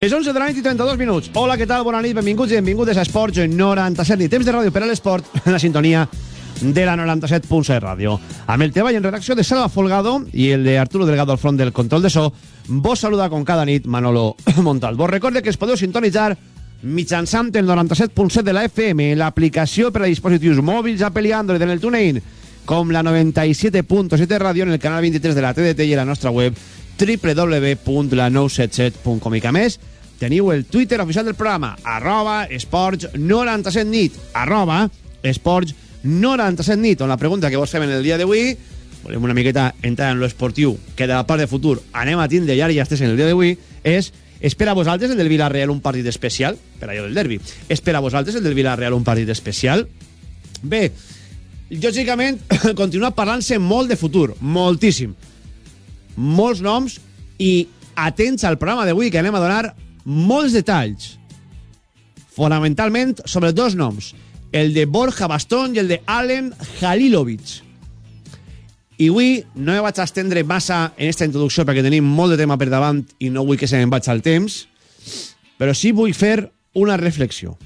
Les 11 de la nit i 32 minuts. Hola, què tal? Bona nit, benvinguts i benvingudes a Esports 97 temps de ràdio per a l'esport en la sintonia de la 97.7 Ràdio. Amb el treball en redacció de Salva Folgado i el de Arturo Delgado al front del control de so, vos saluda com cada nit Manolo Montal. Vos recorde que es podeu sintonitzar mitjançant el 97.7 de la FM, l'aplicació per a dispositius mòbils Apple i Android en el TuneIn, com la 97.7 Ràdio en el canal 23 de la TDT i a la nostra web www www.la977.comicamés. Teniu el Twitter oficial del programa, arroba esports 97 nit, arroba esports 97 nit, on la pregunta que vos fem en el dia d'avui, volem una miqueta entrar en lo esportiu, que de la part de futur anem a tindre ja, ja estàs en el dia d'avui, és espera a vosaltres el del Villarreal un partit especial, per allò del derbi, espera a vosaltres el del Villarreal un partit especial. Bé, lògicament, continua parlant-se molt de futur, moltíssim molts noms i atents al programa d'avui que anem a donar molts detalls. Fonamentalment sobre dos noms. El de Borja Bastón i el de Allen Halilovic i avui no me vaig estendre massa en esta introducció perquè tenim molt de tema per davant i no vull que se me'n vaig al temps però sí vull fer una reflexió.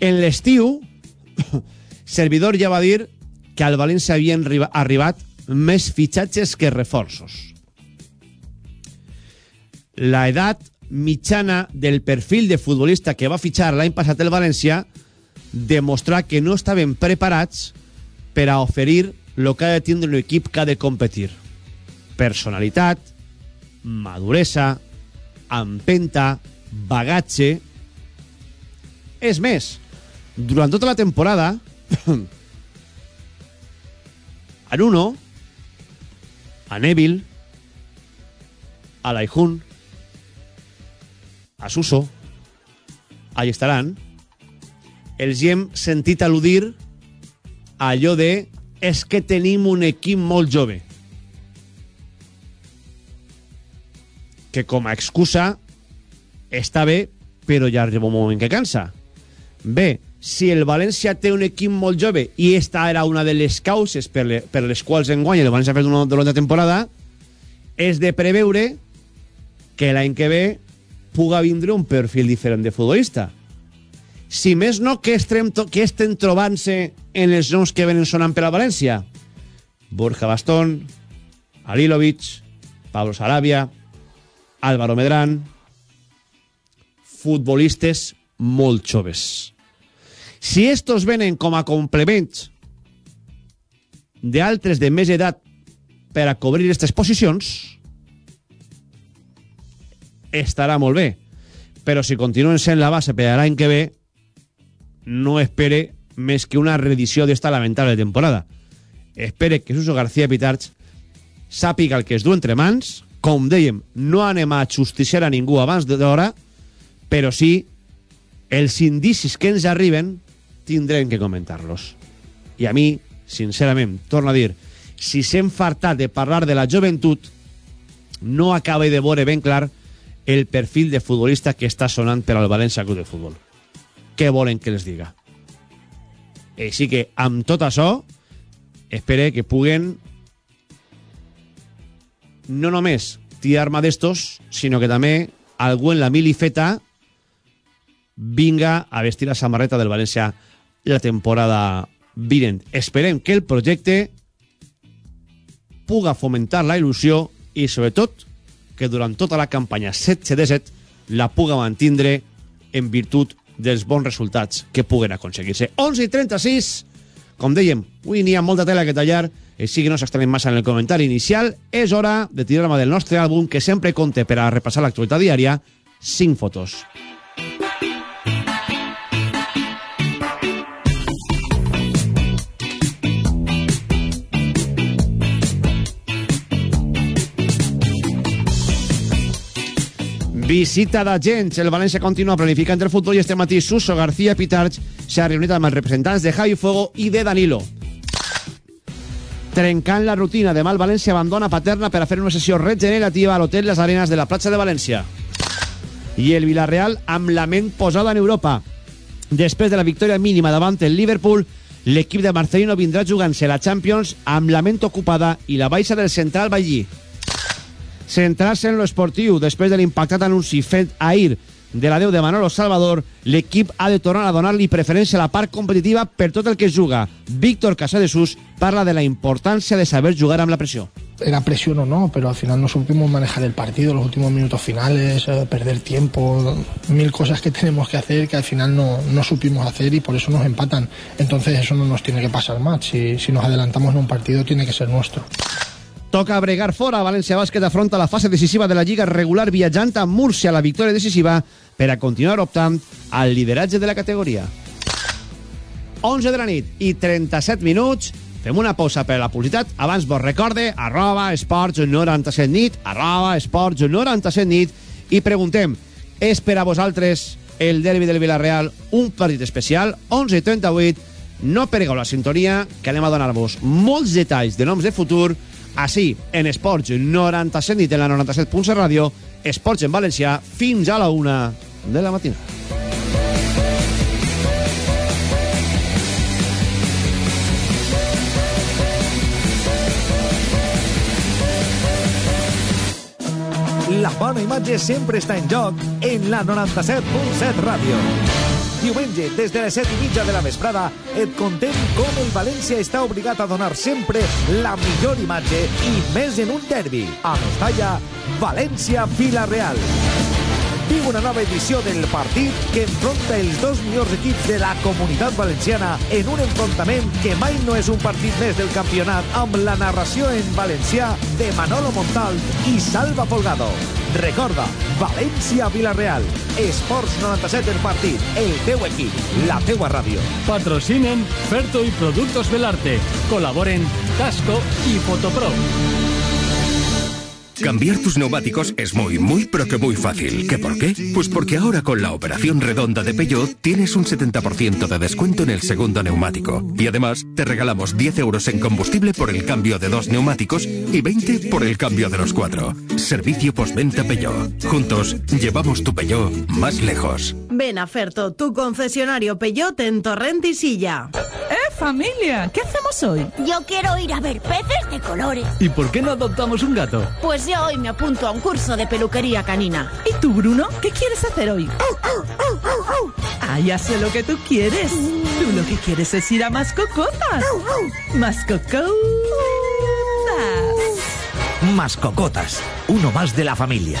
En l'estiu servidor ja va dir que al València havien arribat més fitxatges que reforços. La edat mitjana del perfil de futbolista que va fitxar l'any passat el València demostrar que no estaven preparats per a oferir el que ha de tindre un equip que ha de competir. Personalitat, maduresa, empenta, bagatge... És més, durant tota la temporada, a Nuno a Neville, a Laijun, a Suso, allà estaran, els hi hem sentit al·ludir a allò de és que tenim un equip molt jove. Que com a excusa està bé, però ja arriba un moment que cansa. Bé, si el València té un equip molt jove i esta era una de les causes per, le, per les quals enguany el València ha fet una durant la temporada és de preveure que l'any que ve puga vindre un perfil diferent de futbolista. Si més no que estem, que estem trobant-se en els noms que venen sonant per a València? Borja Bastón Alilovic Pablo Sarabia Álvaro Medrán futbolistes molt joves si estos venen com a complements d'altres de més edat per a cobrir aquestes posicions, estarà molt bé. Però si continuen sent la base per l'any que ve, no espere més que una reedició d'esta lamentable temporada. Espere que Suso García Pitarch sàpiga el que es du entre mans. Com dèiem, no anem a justiciar a ningú abans d'hora, però sí els indicis que ens arriben tindrem que comentar-los. I a mi, sincerament, torno a dir, si s'hem fartat de parlar de la joventut, no acaba de veure ben clar el perfil de futbolista que està sonant per al València Club de Futbol. Què volen que les diga? Així que, amb tot això, espere que puguen no només tirar-me d'estos, sinó que també algú en la milifeta vinga a vestir la samarreta del València la temporada vinent. Esperem que el projecte puga fomentar la il·lusió i, sobretot, que durant tota la campanya 7-7 la puga mantindre en virtut dels bons resultats que puguen aconseguir-se. 11 i 36, com dèiem, avui n'hi ha molta tela que tallar, així que no s'estrenem massa en el comentari inicial. És hora de tirar-me del nostre àlbum que sempre compte per a repassar l'actualitat diària, 5 fotos. Visita d'agents. El València continua planificant el futbol i este matí Suso García Pitarch s'ha reunit amb els representants de Javi Fuego i de Danilo. Trencant la rutina, demà el València abandona Paterna per a fer una sessió regenerativa a l'hotel Les Arenas de la platja de València. I el Villarreal amb la ment posada en Europa. Després de la victòria mínima davant el Liverpool, l'equip de Marcelino vindrà jugant-se la Champions amb la ment ocupada i la baixa del central Ballí. Centrar-se en lo esportiu després de l'impactat anunci fet ahir de la 10 de Manolo Salvador, l'equip ha de tornar a donar-li preferència a la part competitiva per tot el que juga. Víctor Casadesús parla de la importància de saber jugar amb la pressió. Era presión o no, pero al final no supimos manejar el partido, los últimos minutos finales, eh, perder tiempo, mil cosas que tenemos que hacer que al final no, no supimos hacer y por eso nos empatan. Entonces eso no nos tiene que pasar más. Si, si nos adelantamos en un partido tiene que ser nuestro. Toca bregar fora. València Bàsquet afronta la fase decisiva de la Lliga regular viatjant a Múrcia. La victòria decisiva per a continuar optant al lideratge de la categoria. 11 de la nit i 37 minuts. Fem una pausa per a la publicitat. Abans vos recorde, arroba esports 97 nit, arroba esports 97 nit, i preguntem, és per a vosaltres el derbi del Villarreal un partit especial? 11 i 38, no pergueu la sintonia, que anem a donar-vos molts detalls de noms de futur, així, en Esports 97 nit, en la 97.7 ràdio, Esports en Valencià, fins a la una de la matinada. La bona imatge sempre està en joc en la 97.7 Ràdio. Diumenge, des de les 7 i mitja de la vesprada, et contem com el València està obligat a donar sempre la millor imatge i més en un derbi. A Mestalla, València-Vila-real. Viu una nova edició del partit que enfronta els dos millors equips de la comunitat valenciana en un enfrontament que mai no és un partit més del campionat amb la narració en valencià de Manolo Montal i Salva Folgado. Recorda, València-Vilareal. Esports 97 el partit. El teu equip, la teua ràdio. Patrocinen Ferto y Productos Belarte. Colaboren Casco y Fotopro. Cambiar tus neumáticos es muy, muy, pero que muy fácil. ¿Qué por qué? Pues porque ahora con la operación redonda de Peugeot tienes un 70% de descuento en el segundo neumático. Y además te regalamos 10 euros en combustible por el cambio de dos neumáticos y 20 por el cambio de los cuatro. Servicio postventa Peugeot. Juntos llevamos tu Peugeot más lejos. Ven a Ferto, tu concesionario Peugeot en Torrent y Silla. ¡Eh, familia! ¿Qué hacemos hoy? Yo quiero ir a ver peces de colores. ¿Y por qué no adoptamos un gato? Pues yo hoy me apunto a un curso de peluquería canina. ¿Y tú, Bruno? ¿Qué quieres hacer hoy? Ah, ya sé lo que tú quieres. Tú lo que quieres es ir a Mascocotas. Mascocotas. Mascocotas, uno más de la familia.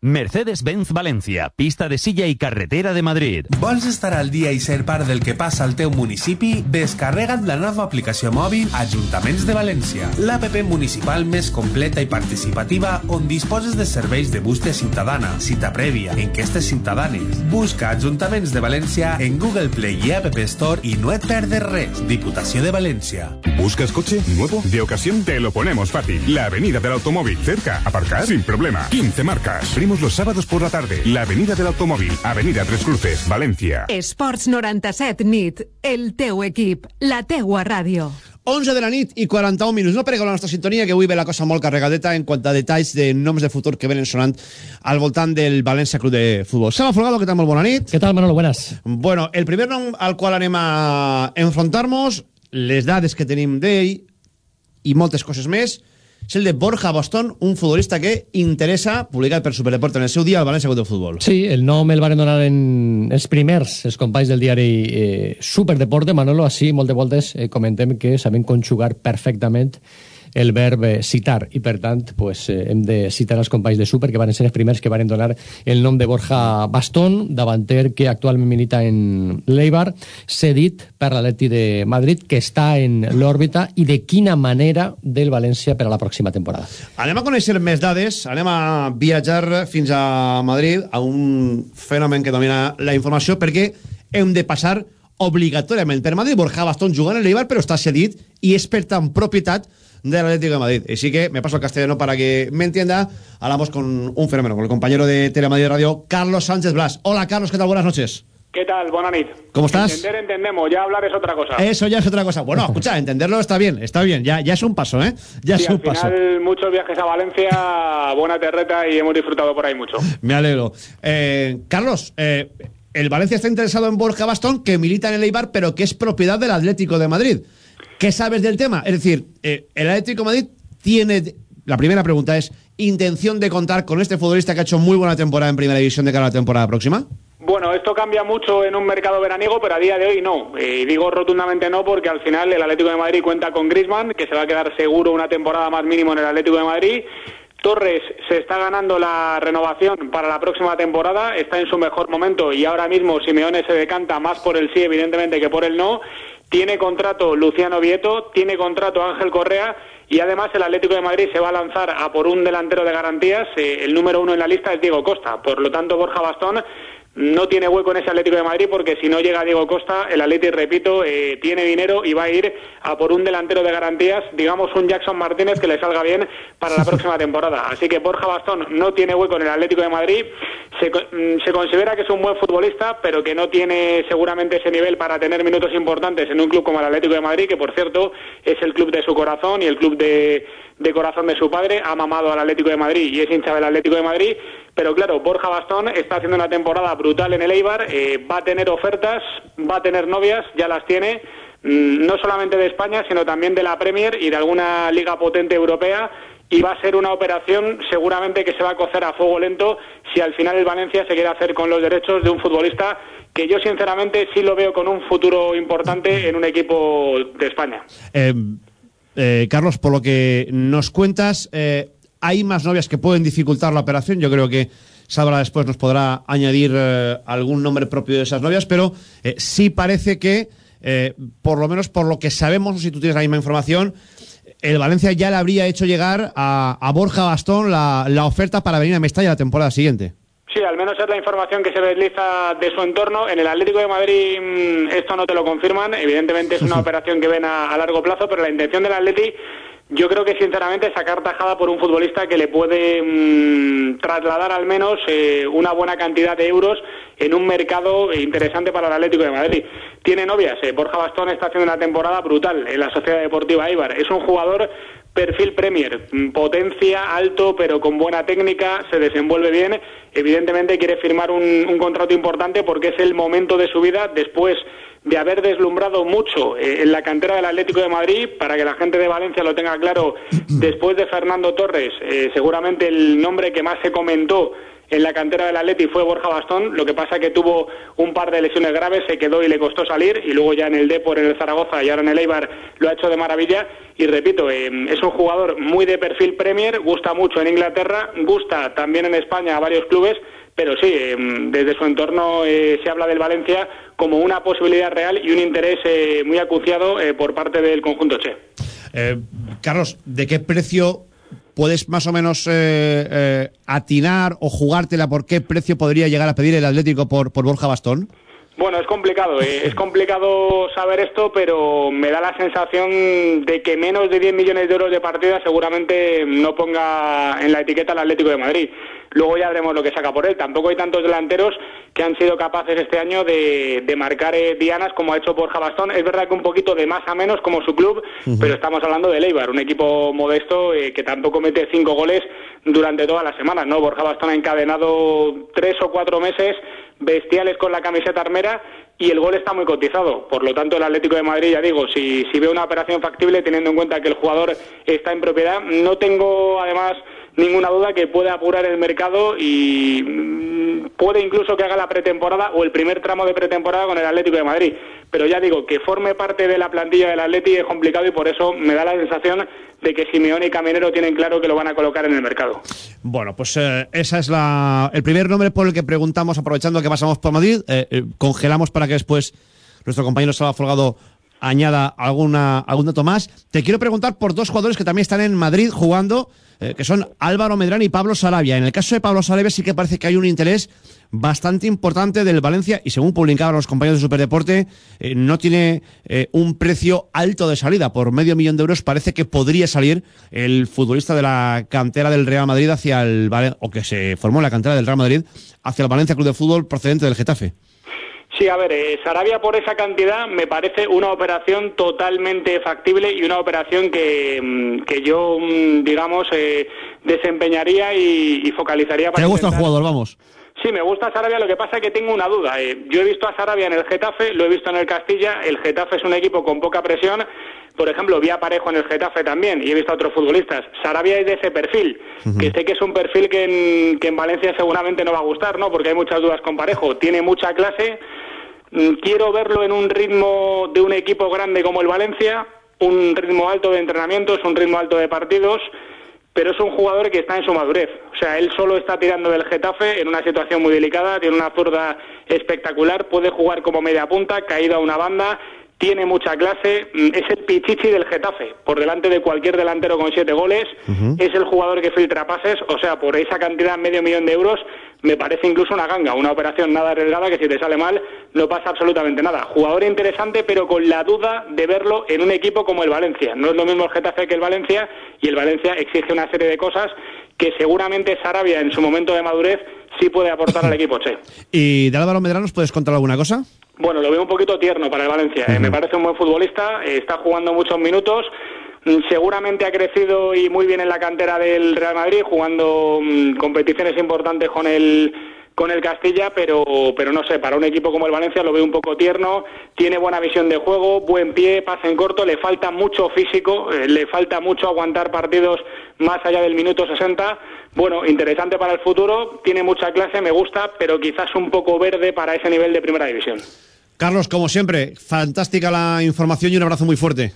Mercedes-Benz València, pista de silla i carretera de Madrid. Vols estar al dia i ser part del que passa al teu municipi? Descarrega't la nova aplicació mòbil Ajuntaments de València, l'APP municipal més completa i participativa on disposes de serveis de bústia ciutadana, cita prèvia, enquestes ciutadanes. Busca Ajuntaments de València en Google Play i App Store i no et perdes res. Diputació de València. ¿Buscas coche nuevo? De ocasión te lo ponemos fácil. La Avenida del Automóvil. Cerca. Aparcar sin problema. 15 marcas. Abrimos los sábados por la tarde. La Avenida del Automóvil. Avenida Tres Cruces, Valencia. Esports 97 nit. El teu equip. La teua ràdio. 11 de la nit i 41 minuts. No pergueu la nostra sintonia, que avui ve la cosa molt carregadeta en quant a detalls de noms de futur que venen sonant al voltant del València Club de Futbol. Salva Folgado, què tal? Molt bona nit. ¿Qué tal, Manolo? Buenas. Bueno, el primer nom al qual anem a enfrontar-nos, les dades que tenim d'ell i moltes coses més, és el de Borja Boston, un futbolista que interessa, publicat per Superdeport en el seu dia, al València Club de Futbol. Sí, el nom el van donar en els primers, els companys del diari eh, Superdeporte, Manolo, així moltes voltes eh, comentem que saben conjugar perfectament el verb citar. I per tant pues, eh, hem de citar els companys de Super que van ser els primers que van donar el nom de Borja Bastón davanter que actualment milita en l'Eibar cedit per l'Atleti de Madrid que està en l'òrbita i de quina manera del València per a la pròxima temporada. Anem a conèixer més dades. Anem a viatjar fins a Madrid a un fenomen que domina la informació perquè hem de passar obligatòriament per Madrid. Borja Bastón jugant en l'Eibar però està cedit i és per tant propietat del Atlético de Madrid. Así que me paso al castellano para que me entienda. Hablamos con un fenómeno, con el compañero de Telemadrid Radio, Carlos Sánchez Blas. Hola, Carlos, ¿qué tal? Buenas noches. ¿Qué tal? Buena nit. ¿Cómo estás? Entender, entendemos. Ya hablar es otra cosa. Eso ya es otra cosa. Bueno, escucha, entenderlo está bien, está bien. Ya, ya es un paso, ¿eh? Ya Sí, es un al paso. final, muchos viajes a Valencia, buena terreta y hemos disfrutado por ahí mucho. Me alegro. Eh, Carlos, eh, el Valencia está interesado en Borja Bastón, que milita en el Eibar, pero que es propiedad del Atlético de Madrid. ¿Qué sabes del tema? Es decir, eh, el Atlético de Madrid tiene. La primera pregunta es: ¿intención de contar con este futbolista que ha hecho muy buena temporada en primera división de cara a la temporada próxima? Bueno, esto cambia mucho en un mercado veraniego, pero a día de hoy no. Eh, digo rotundamente no porque al final el Atlético de Madrid cuenta con Griezmann, que se va a quedar seguro una temporada más mínimo en el Atlético de Madrid. Torres se está ganando la renovación para la próxima temporada, está en su mejor momento y ahora mismo Simeone se decanta más por el sí, evidentemente, que por el no. Tiene contrato Luciano Vieto, tiene contrato Ángel Correa y además el Atlético de Madrid se va a lanzar a por un delantero de garantías. Eh, el número uno en la lista es Diego Costa. Por lo tanto, Borja Bastón no tiene hueco en ese Atlético de Madrid porque si no llega Diego Costa, el Atlético, repito, eh, tiene dinero y va a ir a por un delantero de garantías, digamos un Jackson Martínez que le salga bien para la próxima temporada. Así que Borja Bastón no tiene hueco en el Atlético de Madrid. Se, mm, se considera que es un buen futbolista, pero que no tiene seguramente ese nivel para tener minutos importantes en un club como el Atlético de Madrid, que por cierto es el club de su corazón y el club de, de corazón de su padre. Ha mamado al Atlético de Madrid y es hincha del Atlético de Madrid. Pero claro, Borja Bastón está haciendo una temporada brutal en el Eibar, eh, va a tener ofertas, va a tener novias, ya las tiene, mm, no solamente de España, sino también de la Premier y de alguna liga potente europea. Y va a ser una operación seguramente que se va a cocer a fuego lento si al final el Valencia se quiere hacer con los derechos de un futbolista que yo sinceramente sí lo veo con un futuro importante en un equipo de España. Eh, eh, Carlos, por lo que nos cuentas, eh, hay más novias que pueden dificultar la operación. Yo creo que Sabra después nos podrá añadir eh, algún nombre propio de esas novias, pero eh, sí parece que, eh, por lo menos por lo que sabemos, sé si tú tienes la misma información, el Valencia ya le habría hecho llegar a, a Borja Bastón la, la oferta para venir a Mestalla la temporada siguiente. Sí, al menos es la información que se desliza de su entorno. En el Atlético de Madrid mm, esto no te lo confirman. Evidentemente es una operación que ven a, a largo plazo, pero la intención del Atleti yo creo que sinceramente sacar tajada por un futbolista que le puede mm, trasladar al menos eh, una buena cantidad de euros en un mercado interesante para el Atlético de Madrid. Tiene novias, eh, Borja Bastón está haciendo una temporada brutal en la Sociedad Deportiva Eibar. Es un jugador perfil Premier, mm, potencia, alto, pero con buena técnica, se desenvuelve bien. Evidentemente quiere firmar un, contrato importante porque es el momento de su vida después de haber deslumbrado mucho eh, en la cantera del Atlético de Madrid, para que la gente de Valencia lo tenga claro, después de Fernando Torres, eh, seguramente el nombre que más se comentó en la cantera del Atleti fue Borja Bastón, lo que pasa que tuvo un par de lesiones graves, se quedó y le costó salir, y luego ya en el Depor, en el Zaragoza y ahora en el Eibar lo ha hecho de maravilla, y repito, eh, es un jugador muy de perfil Premier, gusta mucho en Inglaterra, gusta también en España a varios clubes, pero sí, eh, desde su entorno eh, se habla del Valencia como una posibilidad real y un interés muy acuciado por parte del conjunto Che. Carlos, ¿de qué precio puedes más o menos eh, eh, atinar o jugártela por qué precio podría llegar a pedir el Atlético por, por Borja Bastón? Bueno, es complicado, eh, es complicado saber esto, pero me da la sensación de que menos de 10 millones de euros de partida seguramente no ponga en la etiqueta al Atlético de Madrid. Luego ya veremos lo que saca por él. Tampoco hay tantos delanteros que han sido capaces este año de, de marcar eh, dianas como ha hecho Borja Bastón. Es verdad que un poquito de más a menos como su club, pero estamos hablando de Leibar, un equipo modesto eh, que tampoco mete cinco goles durante todas las semanas. ¿no? Borja Bastón ha encadenado tres o cuatro meses bestiales con la camiseta armera y el gol está muy cotizado. Por lo tanto, el Atlético de Madrid, ya digo, si, si ve una operación factible, teniendo en cuenta que el jugador está en propiedad, no tengo además ninguna duda que puede apurar el mercado y mm, puede incluso que haga la pretemporada o el primer tramo de pretemporada con el Atlético de Madrid. Pero ya digo, que forme parte de la plantilla del Atleti es complicado y por eso me da la sensación de que Simeone y Caminero tienen claro que lo van a colocar en el mercado. Bueno, pues eh, esa es la el primer nombre por el que preguntamos, aprovechando que pasamos por Madrid. Eh, eh, congelamos para que después nuestro compañero Salva Folgado añada alguna, algún dato más. Te quiero preguntar por dos jugadores que también están en Madrid jugando, eh, que son Álvaro Medrán y Pablo Sarabia. En el caso de Pablo Sarabia sí que parece que hay un interés bastante importante del Valencia y según publicaban los compañeros de Superdeporte, eh, no tiene eh, un precio alto de salida. Por medio millón de euros parece que podría salir el futbolista de la cantera del Real Madrid hacia el o que se formó en la cantera del Real Madrid hacia el Valencia Club de Fútbol procedente del Getafe. Sí, a ver, eh, Sarabia por esa cantidad me parece una operación totalmente factible y una operación que, mm, que yo, mm, digamos, eh, desempeñaría y, y focalizaría para ¿Te gusta el jugador? Vamos. Sí, me gusta Sarabia, lo que pasa es que tengo una duda. eh, yo he visto a Sarabia en el Getafe, lo he visto en el Castilla, el Getafe es un equipo con poca presión. Por ejemplo, vi a Parejo en el Getafe también y he visto a otros futbolistas. Sarabia es de ese perfil, que sé que es un perfil que en, que en Valencia seguramente no va a gustar, ¿no? Porque hay muchas dudas con Parejo. Tiene mucha clase. Mm, Quiero verlo en un ritmo de un equipo grande como el Valencia, un ritmo alto de entrenamientos, un ritmo alto de partidos pero es un jugador que está en su madurez. O sea, él solo está tirando del Getafe en una situación muy delicada, tiene una zurda espectacular, puede jugar como media punta, caído a una banda, tiene mucha clase, mm, es el pichichi del Getafe, por delante de cualquier delantero con siete goles, es el jugador que filtra pases, o sea, por esa cantidad, medio millón de euros, me parece incluso una ganga, una operación nada arriesgada que si te sale mal no pasa absolutamente nada. Jugador interesante, pero con la duda de verlo en un equipo como el Valencia. No es lo mismo el Getafe que el Valencia y el Valencia exige una serie de cosas que seguramente Sarabia en su momento de madurez sí puede aportar al equipo, che. ¿Y de Álvaro Medrano nos puedes contar alguna cosa? Bueno, lo veo un poquito tierno para el Valencia. eh. Me parece un buen futbolista, está jugando muchos minutos. Mm, Seguramente ha crecido y muy bien en la cantera del Real Madrid, jugando mm, competiciones importantes con el con el Castilla, pero pero no sé, para un equipo como el Valencia lo veo un poco tierno, tiene buena visión de juego, buen pie, pase en corto, le falta mucho físico, eh, le falta mucho aguantar partidos más allá del minuto 60. Bueno, interesante para el futuro, tiene mucha clase, me gusta, pero quizás un poco verde para ese nivel de primera división. Carlos, como siempre, fantástica la información y un abrazo muy fuerte.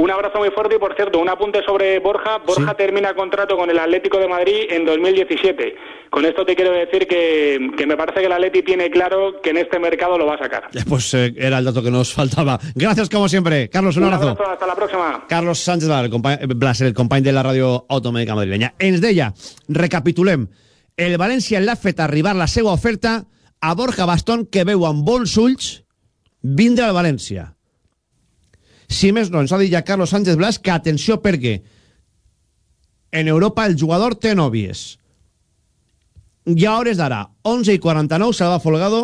Un abrazo muy fuerte y, por cierto, un apunte sobre Borja. Borja termina contrato con el Atlético de Madrid en 2017. Con esto te quiero decir que, que me parece que el Atleti tiene claro que en este mercado lo va a sacar. Pues eh, era el dato que nos faltaba. Gracias, como siempre. Carlos, un, Un abrazo. abrazo, hasta la próxima. Carlos Sánchez Blas, el compa- Blas, el company de la ràdio automèdica madrilenya. Ens deia, recapitulem, el València l'ha fet arribar la seva oferta a Borja Bastón, que veu amb bons ulls vindre al València. Si més no, ens ha dit ja Carlos Sánchez Blas que atenció perquè en Europa el jugador té nòvies. I a hores d'ara, 11 i 49, Salva Folgado,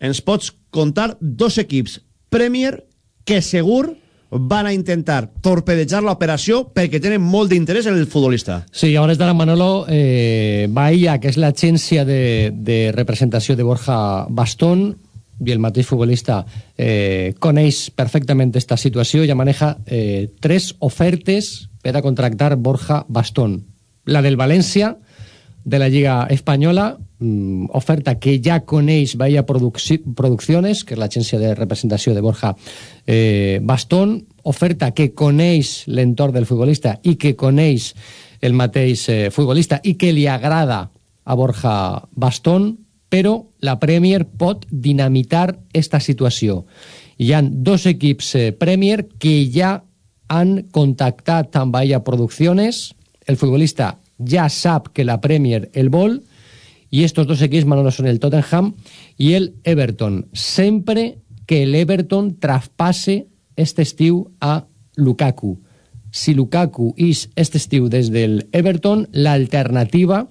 ens pots contar dos equips Premier que segur van a intentar torpedejar l'operació perquè tenen molt d'interès en el futbolista. Sí, a hores d'ara, Manolo, eh, Bahia, que és l'agència de, de representació de Borja Bastón, i el mateix futbolista eh, coneix perfectament esta situació i ja maneja eh, tres ofertes per a contractar Borja Bastón. La del València, de la Lliga Espanyola, mm, oferta que ja coneix Bahia Producci Producciones, que és l'agència de representació de Borja eh, Bastón, oferta que coneix l'entorn del futbolista i que coneix el mateix eh, futbolista i que li agrada a Borja Bastón, però la Premier pot dinamitar esta situació. Hi han dos equips eh, Premier que ja han contactat amb Bahia Producciones, el futbolista ja sap que la Premier el vol, i estos dos equips, Manolo, són el Tottenham i el Everton. Sempre que l'Everton traspasse este estiu a Lukaku. Si Lukaku és este estiu des del Everton, l'alternativa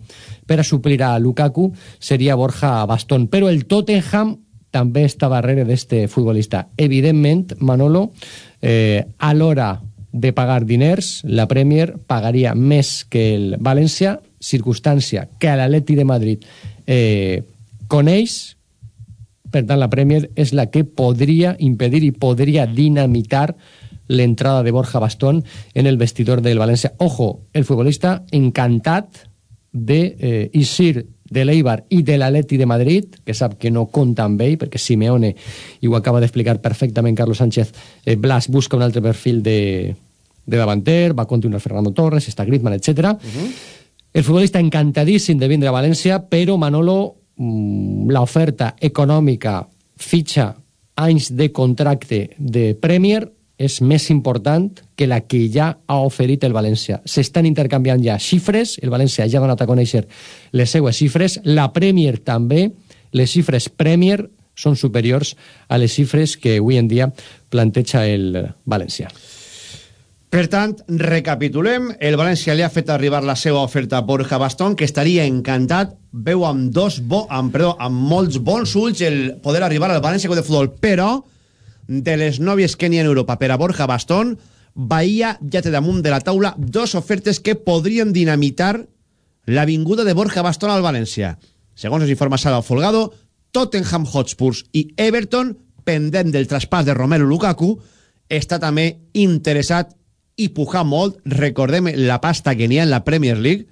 per a suplir a Lukaku seria Borja Bastón. Però el Tottenham també està darrere d'este futbolista. Evidentment, Manolo, eh, a l'hora de pagar diners, la Premier pagaria més que el València, circumstància que l'Atleti de Madrid eh, coneix, per tant la Premier és la que podria impedir i podria dinamitar l'entrada de Borja Bastón en el vestidor del València. Ojo, el futbolista encantat de eh, Isir de l'Eibar i de l'Atleti de Madrid, que sap que no compta amb ell, perquè Simeone, i ho acaba d'explicar perfectament Carlos Sánchez, eh, Blas busca un altre perfil de, de davanter, va continuar Fernando Torres, està Griezmann, etc. El futbolista encantadíssim de vindre a València, però Manolo, mm, l'oferta econòmica, fitxa, anys de contracte de Premier és més important que la que ja ha oferit el València. S'estan intercanviant ja xifres, el València ja ha donat a conèixer les seues xifres, la Premier també, les xifres Premier són superiors a les xifres que avui en dia planteja el València. Per tant, recapitulem, el València li ha fet arribar la seva oferta a Borja Bastón, que estaria encantat veu amb dos bo, amb, perdó, amb molts bons ulls el poder arribar al València de Futbol, però de les nòvies que n'hi ha en Europa per a Borja Bastón, Bahia ja té damunt de la taula dos ofertes que podrien dinamitar la vinguda de Borja Bastón al València. Segons ens informa Sala Folgado, Tottenham Hotspurs i Everton, pendent del traspàs de Romelu Lukaku, està també interessat i pujar molt, recordem la pasta que n'hi ha en la Premier League,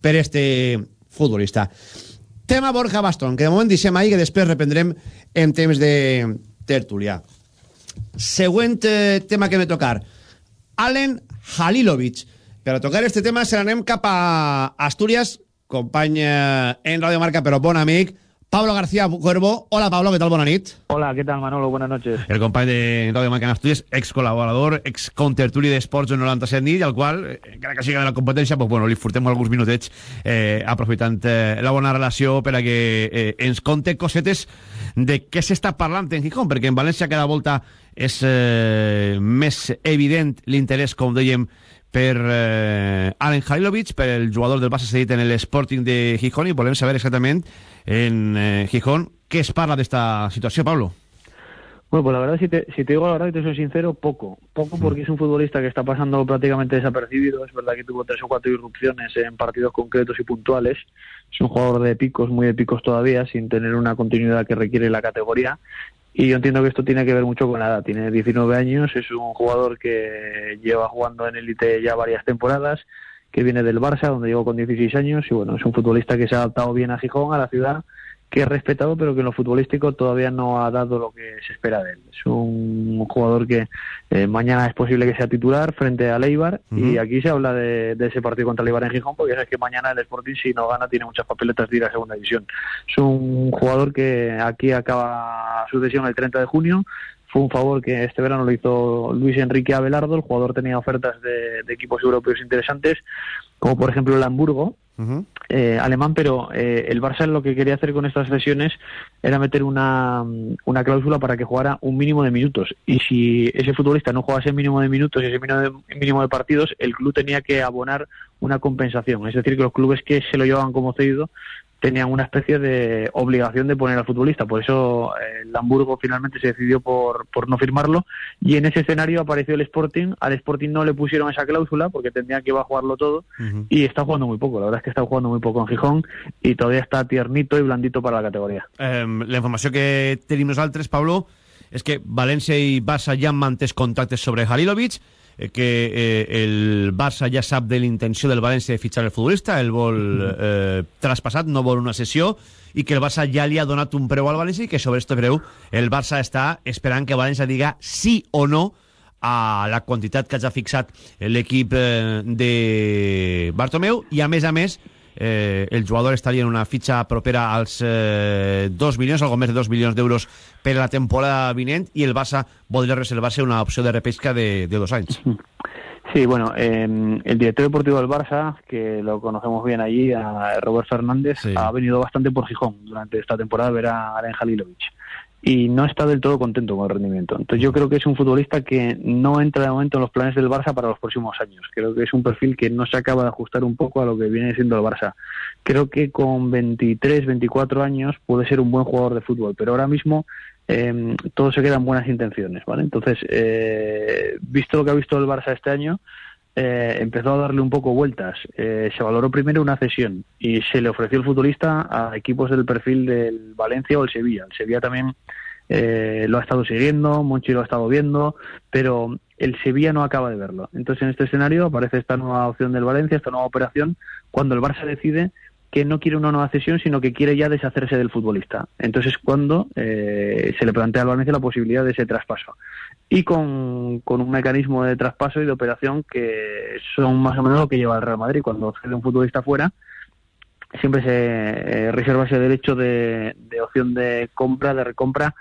per este futbolista. Tema Borja Bastón, que de moment deixem ahí, que després reprendrem en temps de tertulià. Següent eh, tema que me tocar. Allen Halilovic. Per a tocar este tema se n'anem cap a Astúries, company eh, en Radio Marca, però bon amic, Pablo García Cuervo. Hola, Pablo, ¿qué tal? Buenas nit. Hola, ¿qué tal, Manolo? Buenas noches. El company de Radio Marca en Astúries, ex col·laborador, ex contertuli d'Esports en 97 nit, al qual, eh, encara que siga de la competència, pues, bueno, li furtem alguns minutets eh, aprofitant eh, la bona relació per a que eh, ens conte cosetes de què s'està parlant en Gijón, perquè en València cada volta és eh, més evident l'interès, com dèiem, per eh, Alen Halilovic, per el jugador del Barça cedit en l'Sporting de Gijón, i volem saber exactament en eh, Gijón què es parla d'esta situació, Pablo. Bueno, pues la verdad, si te, si te digo la verdad y te soy sincero, poco. Poco porque es un futbolista que está pasando prácticamente desapercibido. Es verdad que tuvo tres o cuatro irrupciones en partidos concretos y puntuales. Es un jugador de picos, muy de picos todavía, sin tener una continuidad que requiere la categoría. Y yo entiendo que esto tiene que ver mucho con la edad. Tiene 19 años, es un jugador que lleva jugando en élite ya varias temporadas, que viene del Barça, donde llegó con 16 años, y bueno, es un futbolista que se ha adaptado bien a Gijón, a la ciudad, que es respetado, pero que en lo futbolístico todavía no ha dado lo que se espera de él. Es un jugador que eh, mañana es posible que sea titular frente a Leibar y aquí se habla de, de, ese partido contra Leibar en Gijón, porque sabes que mañana el Sporting, si no gana, tiene muchas papeletas de ir a segunda división. Es un jugador que aquí acaba su cesión el 30 de junio. Fue un favor que este verano lo hizo Luis Enrique Abelardo. El jugador tenía ofertas de, de equipos europeos interesantes, como por ejemplo el Hamburgo, Uh -huh. eh, alemán, pero eh, el Barça lo que quería hacer con estas sesiones era meter una, una cláusula para que jugara un mínimo de minutos. Y si ese futbolista no jugase mínimo de minutos y ese mínimo de, mínimo de partidos, el club tenía que abonar una compensación. Es decir, que los clubes que se lo llevaban como cedido tenían una especie de obligación de poner al futbolista. Por eso eh, el Hamburgo finalmente se decidió por, por no firmarlo. Y en ese escenario apareció el Sporting. Al Sporting no le pusieron esa cláusula porque tendría que iba a jugarlo todo. Uh -huh. Y está jugando muy poco. La verdad es que está jugando muy poco en Gijón y todavía está tiernito y blandito para la categoría. Eh, la informació que tenim nosaltres, Pablo, és que València i Barça ja han mantès contactes sobre Halilovic, que eh, el Barça ja sap de l'intenció del València de fitxar el futbolista, el vol eh, traspassat, no vol una sessió, i que el Barça ja li ha donat un preu al València i que sobre este preu el Barça està esperant que València diga sí o no a la quantitat que ha fixat l'equip eh, de Bartomeu i a més a més eh, el jugador estaria en una fitxa propera als eh, 2 milions, algo més de 2 milions d'euros per a la temporada vinent i el Barça voldria reservar-se una opció de repesca de, de dos anys. Sí, bueno, eh, el director deportivo del Barça, que lo conocemos bien allí, a Robert Fernández, sí. ha venido bastante por Gijón durante esta temporada a ver a Alen Halilovic y no está del todo contento con el rendimiento. Entonces yo creo que es un futbolista que no entra de momento en los planes del Barça para los próximos años. Creo que es un perfil que no se acaba de ajustar un poco a lo que viene siendo el Barça. Creo que con 23, 24 años puede ser un buen jugador de fútbol, pero ahora mismo eh, todo se queda en buenas intenciones, ¿vale? Entonces, eh, visto lo que ha visto el Barça este año, eh, empezó a darle un poco vueltas. Eh, se valoró primero una cesión y se le ofreció el futbolista a equipos del perfil del Valencia o el Sevilla. El Sevilla también eh, lo ha estado siguiendo, Monchi lo ha estado viendo, pero el Sevilla no acaba de verlo. Entonces, en este escenario aparece esta nueva opción del Valencia, esta nueva operación, cuando el Barça decide que no quiere una nueva cesión, sino que quiere ya deshacerse del futbolista. Entonces, cuando eh, se le plantea al Valencia la posibilidad de ese traspaso. Y con, con, un mecanismo de traspaso y de operación que son más o menos lo que lleva el Real Madrid. Cuando cede un futbolista fuera, siempre se eh, reserva ese derecho de, de opción de compra, de recompra,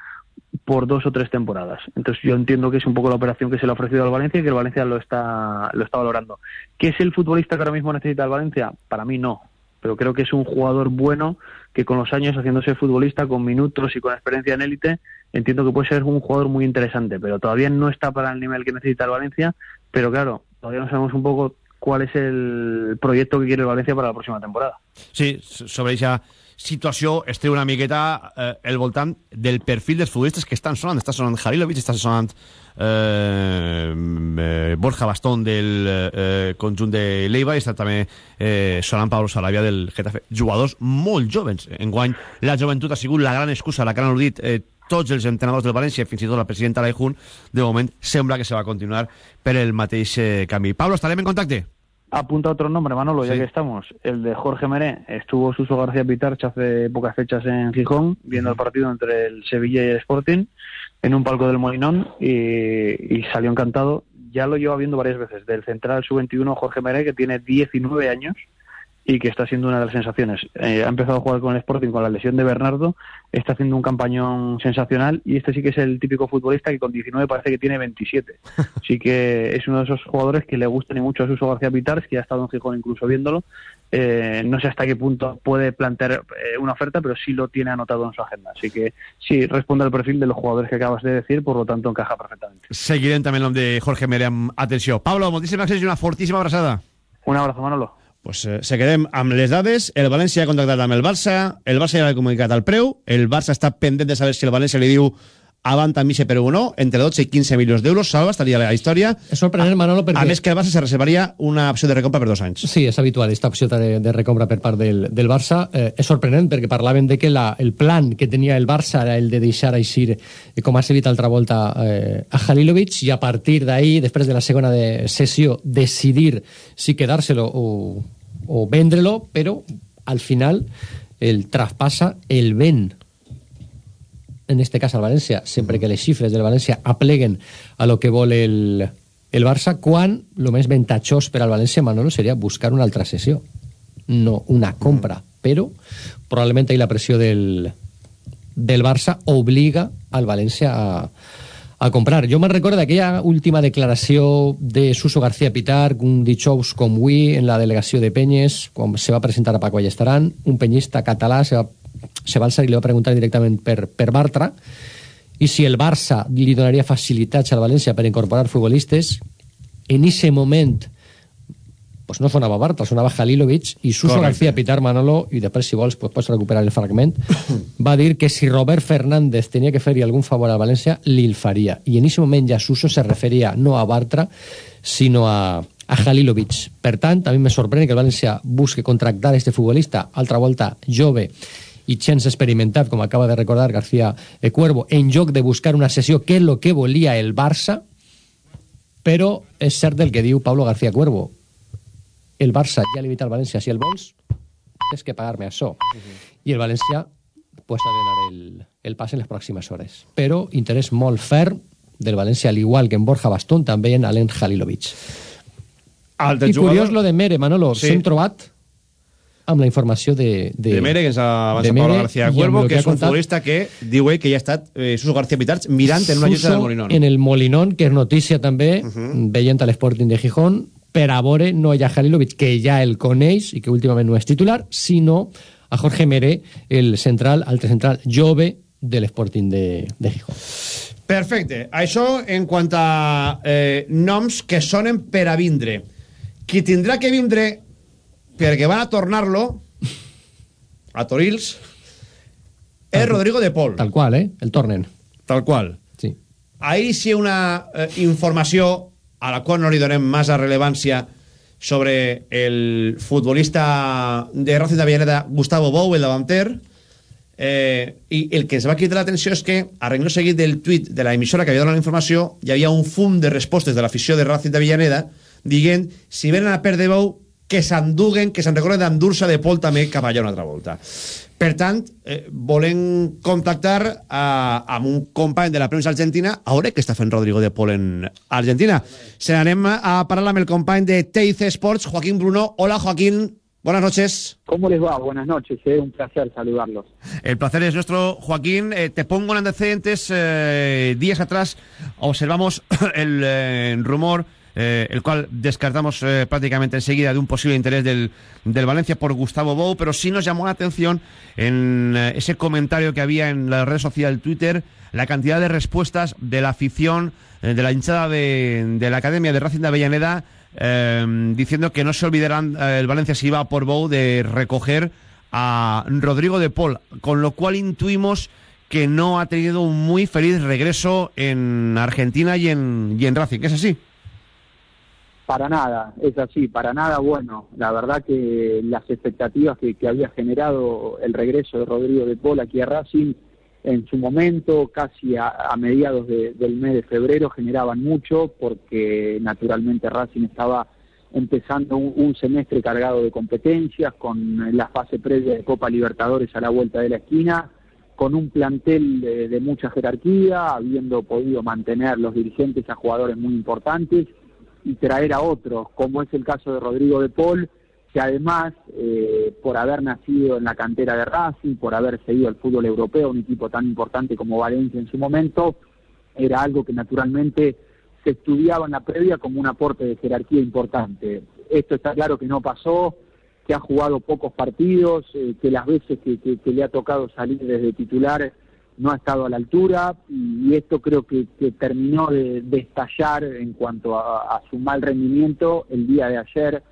por dos o tres temporadas. Entonces yo entiendo que es un poco la operación que se le ha ofrecido al Valencia y que el Valencia lo está, lo está valorando. ¿Qué es el futbolista que ahora mismo necesita el Valencia? Para mí no pero creo que es un jugador bueno que con los años haciéndose futbolista, con minutos y con experiencia en élite, entiendo que puede ser un jugador muy interesante, pero todavía no está para el nivel que necesita el Valencia, pero claro, todavía no sabemos un poco cuál es el proyecto que quiere el Valencia para la próxima temporada. Sí, sobre esa situació es treu una miqueta eh, el voltant del perfil dels futbolistes que estan sonant. Està sonant Halilovic, està sonant eh, eh, Borja Bastón del eh, conjunt de Leiva i està també eh, sonant Pablo Sarabia del Getafe. Jugadors molt jovens. Enguany la joventut ha sigut la gran excusa, la que han al·ludit eh, tots els entrenadors del València, fins i tot la presidenta Laijun, de moment sembla que se va continuar per el mateix eh, camí. Pablo, estarem en contacte. Apunta otro nombre, Manolo, ya Sí. que estamos. El de Jorge Meré. Estuvo Suso García Pitarch hace pocas fechas en Gijón, viendo el partido entre el Sevilla y el Sporting, en un palco del Molinón, y, y salió encantado. Ya lo lleva viendo varias veces. Del central sub-21, Jorge Meré, que tiene 19 años y que está siendo una de las sensaciones. Eh, ha empezado a jugar con el Sporting con la lesión de Bernardo, está haciendo un campañón sensacional y este sí que es el típico futbolista que con 19 parece que tiene 27. Así que es uno de esos jugadores que le gustan y mucho a Suso García Pitars, que ha estado en Gijón incluso viéndolo. Eh, no sé hasta qué punto puede plantear eh, una oferta, pero sí lo tiene anotado en su agenda. Así que sí, responde al perfil de los jugadores que acabas de decir, por lo tanto encaja perfectamente. Seguirem també el nom de Jorge Mere amb atenció. Pablo, moltíssimes gràcies i una fortíssima abraçada. Un abrazo, Manolo. Pues eh, seguirem amb les dades. El València ha contactat amb el Barça, el Barça ja l'ha comunicat al preu, el Barça està pendent de saber si el València li diu avant amb Mixe Perú o no, entre 12 i 15 milions d'euros, Salva, estaria la història. És sorprenent, Manolo, perquè... A més que el Barça se reservaria una opció de recompra per dos anys. Sí, és habitual aquesta opció de, de recompra per part del, del Barça. Eh, és sorprenent perquè parlaven de que la, el plan que tenia el Barça era el de deixar aixir, eh, com ha servit altra volta, eh, a Halilovic i a partir d'ahí, després de la segona de sessió, decidir si quedar-se-lo o, o vendre-lo, però al final el traspassa el ven en este cas al València, sempre que les xifres del València apleguen a lo que vol el, el Barça, quan el més ventatjós per al València, Manolo, seria buscar una altra sessió, no una compra. Però probablement ahí la pressió del, del Barça obliga al València a, a comprar. Jo me'n recordo d'aquella última declaració de Suso García Pitar, un dijous com avui, en la delegació de Penyes, quan se va presentar a Paco Allestaran, un penyista català se va, se va alçar i li va preguntar directament per, per Bartra, i si el Barça li donaria facilitats al València per incorporar futbolistes, en ese moment pues no sonava Bartra, sonava Halilovic i Suso Correcte. García Pitar Manolo, i després si vols pues, pots recuperar el fragment, va dir que si Robert Fernández tenia que fer-hi algun favor al València, li el faria. I en aquest moment ja Suso se referia no a Bartra, sinó a, a Halilovic. Per tant, a mi me sorprèn que el València busque contractar este futbolista, altra volta jove i gens experimentat, com acaba de recordar García eh, Cuervo, en lloc de buscar una sessió, que és el que volia el Barça, però és cert el que diu Pablo García Cuervo. El Barça ja li ha dit al València, si el vols, tens que pagar-me això. I el València pues, ha de donar el, el pas en les pròximes hores. Però interès molt ferm del València, al igual que en Borja Bastón, també en Alen Halilovic. Altre I jugador- curiós lo de Mere, Manolo, Sí. sí. s'hem trobat amb la informació de... De, de Mere, que ens ha avançat Mere, Pablo García Cuervo, que ha és un contat futbolista que diu ell que ja ha estat eh, Suso García Pitarch mirant en una llista Suso del Molinón. en el Molinón, que és notícia també, uh -huh. veient a l'Sporting de Gijón, per a veure no ja Halilovic, que ja el coneix i que últimament no és titular, sinó a Jorge Meré, el central, altre central jove de l'Sporting de, de Gijón. Perfecte. Això en quant a eh, noms que sonen per a vindre. Qui tindrà que vindre perquè van a tornar-lo a Torils és Rodrigo de Pol. Tal qual, eh? El tornen. Tal qual. Sí. Ahir sí una eh, informació a la qual no li donem massa rellevància sobre el futbolista de Racing de Avellaneda, Gustavo Bou, el davanter, eh, i el que ens va cridar l'atenció és que, a rengló seguit del tuit de la emissora que havia donat la informació, hi havia un fum de respostes de l'afició de Racing de Avellaneda dient, si venen a perdre Bou, que s'enduguen, que se'n recorden d'endur-se de Pol també cap allà una altra volta. Per tant, eh, volem contactar a, amb un company de la premsa argentina a veure què està fent Rodrigo de Pol en Argentina. Se n'anem a parlar amb el company de TIC Sports, Joaquín Bruno. Hola, Joaquín. Buenas noches. ¿Cómo les va? Buenas noches, eh, un placer saludarlos. El placer es nuestro, Joaquín. Eh, te pongo en antecedentes. eh, días atrás observamos el eh, rumor, eh, el cual descartamos eh, prácticamente enseguida, de un posible interés del, del Valencia por Gustavo Bou, pero sí nos llamó la atención en eh, ese comentario que había en la red social Twitter, la cantidad de respuestas de la afición, de la hinchada de, de la Academia de Racing de Avellaneda, diciendo que no se olvidarán el Valencia si va por Bou de recoger a Rodrigo de Paul, con lo cual intuimos que no ha tenido un muy feliz regreso en Argentina y en, y en Racing. ¿Es así? Para nada, es así, para nada bueno. La verdad que las expectativas que, había generado el regreso de Rodrigo de Paul aquí a Racing en su momento, casi a, a mediados de- del mes de febrero, generaban mucho porque naturalmente Racing estaba empezando un, semestre cargado de competencias, con la fase previa de Copa Libertadores a la vuelta de la esquina, con un plantel de mucha jerarquía, habiendo podido mantener los dirigentes a jugadores muy importantes y traer a otros, como es el caso de Rodrigo de Paul, que además, eh, por haber nacido en la cantera de Racing, por haber seguido el fútbol europeo, un equipo tan importante como Valencia en su momento, era algo que naturalmente se estudiaba en la previa como un aporte de jerarquía importante. Esto está claro que no pasó, que ha jugado pocos partidos, eh, que las veces que, que- que le ha tocado salir desde titular no ha estado a la altura y, esto creo que, que terminó de, estallar en cuanto a, a su mal rendimiento el día de ayer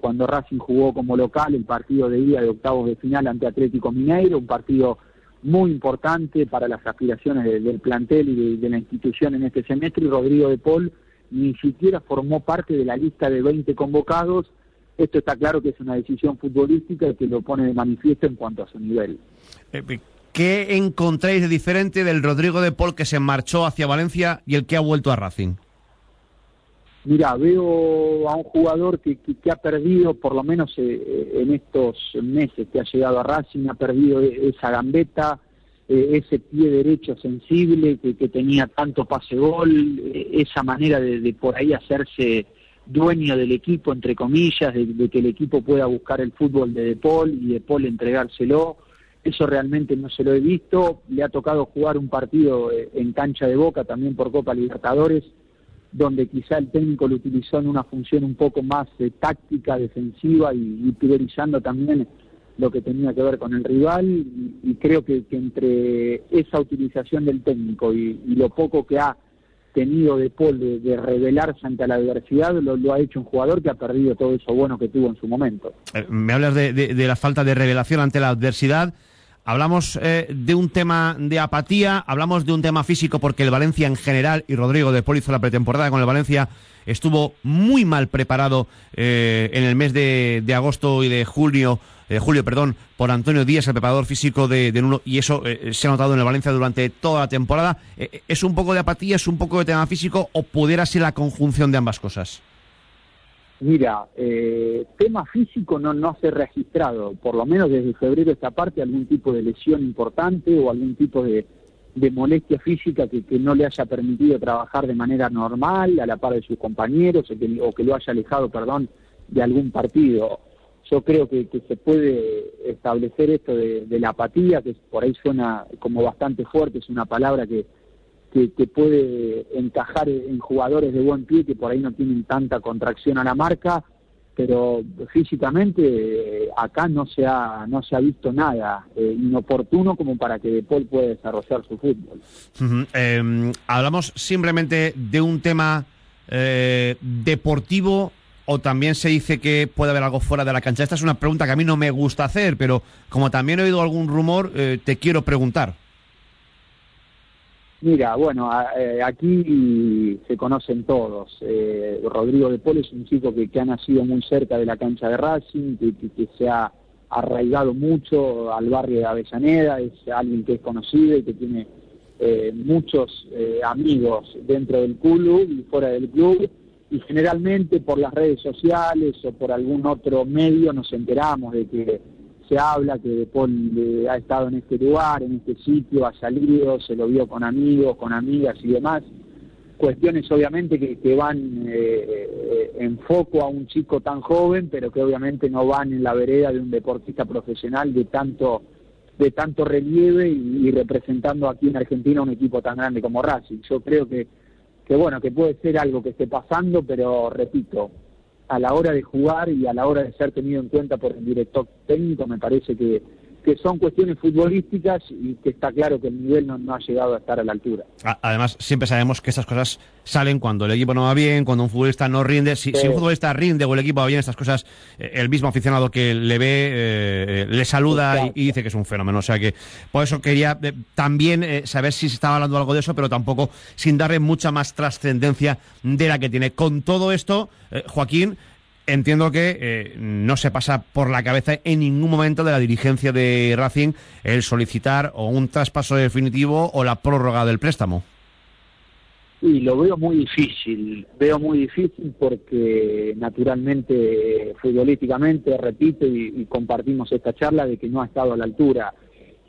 cuando Racing jugó como local el partido de ida de octavos de final ante Atlético Mineiro, un partido muy importante para las aspiraciones de- del plantel y de, de la institución en este semestre y Rodrigo de Paul ni siquiera formó parte de la lista de 20 convocados. Esto está claro que es una decisión futbolística que lo pone de manifiesto en cuanto a su nivel. Eh, ¿Qué encontráis de diferente del Rodrigo de Paul que se marchó hacia Valencia y el que ha vuelto a Racing? Mira, veo a un jugador que, que, ha perdido, por lo menos eh, en estos meses que ha llegado a Racing, ha perdido e- esa gambeta, eh, ese pie derecho sensible que, que tenía tanto pase-gol, eh, esa manera de, de por ahí hacerse dueño del equipo, entre comillas, de, de que el equipo pueda buscar el fútbol de De Paul y De Paul entregárselo. Eso realmente no se lo he visto. Le ha tocado jugar un partido eh, en cancha de Boca, también por Copa Libertadores, donde quizá el técnico lo utilizó en una función un poco más eh, táctica, defensiva y, y priorizando también lo que tenía que ver con el rival y, creo que, que entre esa utilización del técnico y, lo poco que ha tenido de Paul de, de rebelarse ante la adversidad lo, lo ha hecho un jugador que ha perdido todo eso bueno que tuvo en su momento. Eh, me hablas de- de la falta de revelación ante la adversidad. Hablamos eh, de un tema de apatía, hablamos de un tema físico porque el Valencia en general, y Rodrigo de Paul hizo la pretemporada con el Valencia, estuvo muy mal preparado eh, en el mes de, agosto y de julio, julio, perdón, por Antonio Díaz, el preparador físico de, de Nuno, y eso eh, se ha notado en el Valencia durante toda la temporada. Eh, ¿Es un poco de apatía, es un poco de tema físico o pudiera ser la conjunción de ambas cosas? Mira, eh, tema físico no, no se ha registrado, por lo menos desde febrero esta parte, algún tipo de lesión importante o algún tipo de, molestia física que, no le haya permitido trabajar de manera normal, a la par de sus compañeros, o que, lo haya alejado, perdón, de algún partido. Yo creo que, que se puede establecer esto de la apatía, que por ahí suena como bastante fuerte, es una palabra que, que, puede encajar en jugadores de buen pie que por ahí no tienen tanta contracción a la marca, pero físicamente eh, acá no se ha no se ha visto nada eh, inoportuno como para que De Paul pueda desarrollar su fútbol. Eh, hablamos simplemente de un tema eh, deportivo o también se dice que puede haber algo fuera de la cancha. Esta es una pregunta que a mí no me gusta hacer, pero como también he oído algún rumor, eh, te quiero preguntar. Mira, bueno, a- eh, aquí se conocen todos. Eh, Rodrigo de Paul es un chico que, que ha nacido muy cerca de la cancha de Racing, que, que- que se ha arraigado mucho al barrio de Avellaneda, es alguien que es conocido y que tiene eh, muchos eh, amigos dentro del club y fuera del club. Y generalmente por las redes sociales o por algún otro medio nos enteramos de que se habla que De Paul eh, ha estado en este lugar, en este sitio, ha salido, se lo vio con amigos, con amigas y demás. Cuestiones obviamente que, que van eh, en foco a un chico tan joven, pero que obviamente no van en la vereda de un deportista profesional de tanto de tanto relieve y, y representando aquí en Argentina un equipo tan grande como Racing. Yo creo que, que bueno, que puede ser algo que esté pasando, pero repito, a la hora de jugar y a la hora de ser tenido en cuenta por el director técnico, me parece que, que son cuestiones futbolísticas y que está claro que el nivel no, no ha llegado a estar a la altura. Además, siempre sabemos que estas cosas salen cuando el equipo no va bien, cuando un futbolista no rinde. Si, Sí. si un futbolista rinde o el equipo va bien, estas cosas, eh, el mismo aficionado que le ve, eh, le saluda y, y dice que es un fenómeno. O sea que, por eso quería eh, también eh, saber si se estaba hablando algo de eso, pero tampoco sin darle mucha más trascendencia de la que tiene. Con todo esto, Joaquín, entiendo que eh, no se pasa por la cabeza en ningún momento de la dirigencia de Racing el solicitar o un traspaso definitivo o la prórroga del préstamo. Y lo veo muy difícil, veo muy difícil porque naturalmente, futbolísticamente, repito y, y compartimos esta charla de que no ha estado a la altura.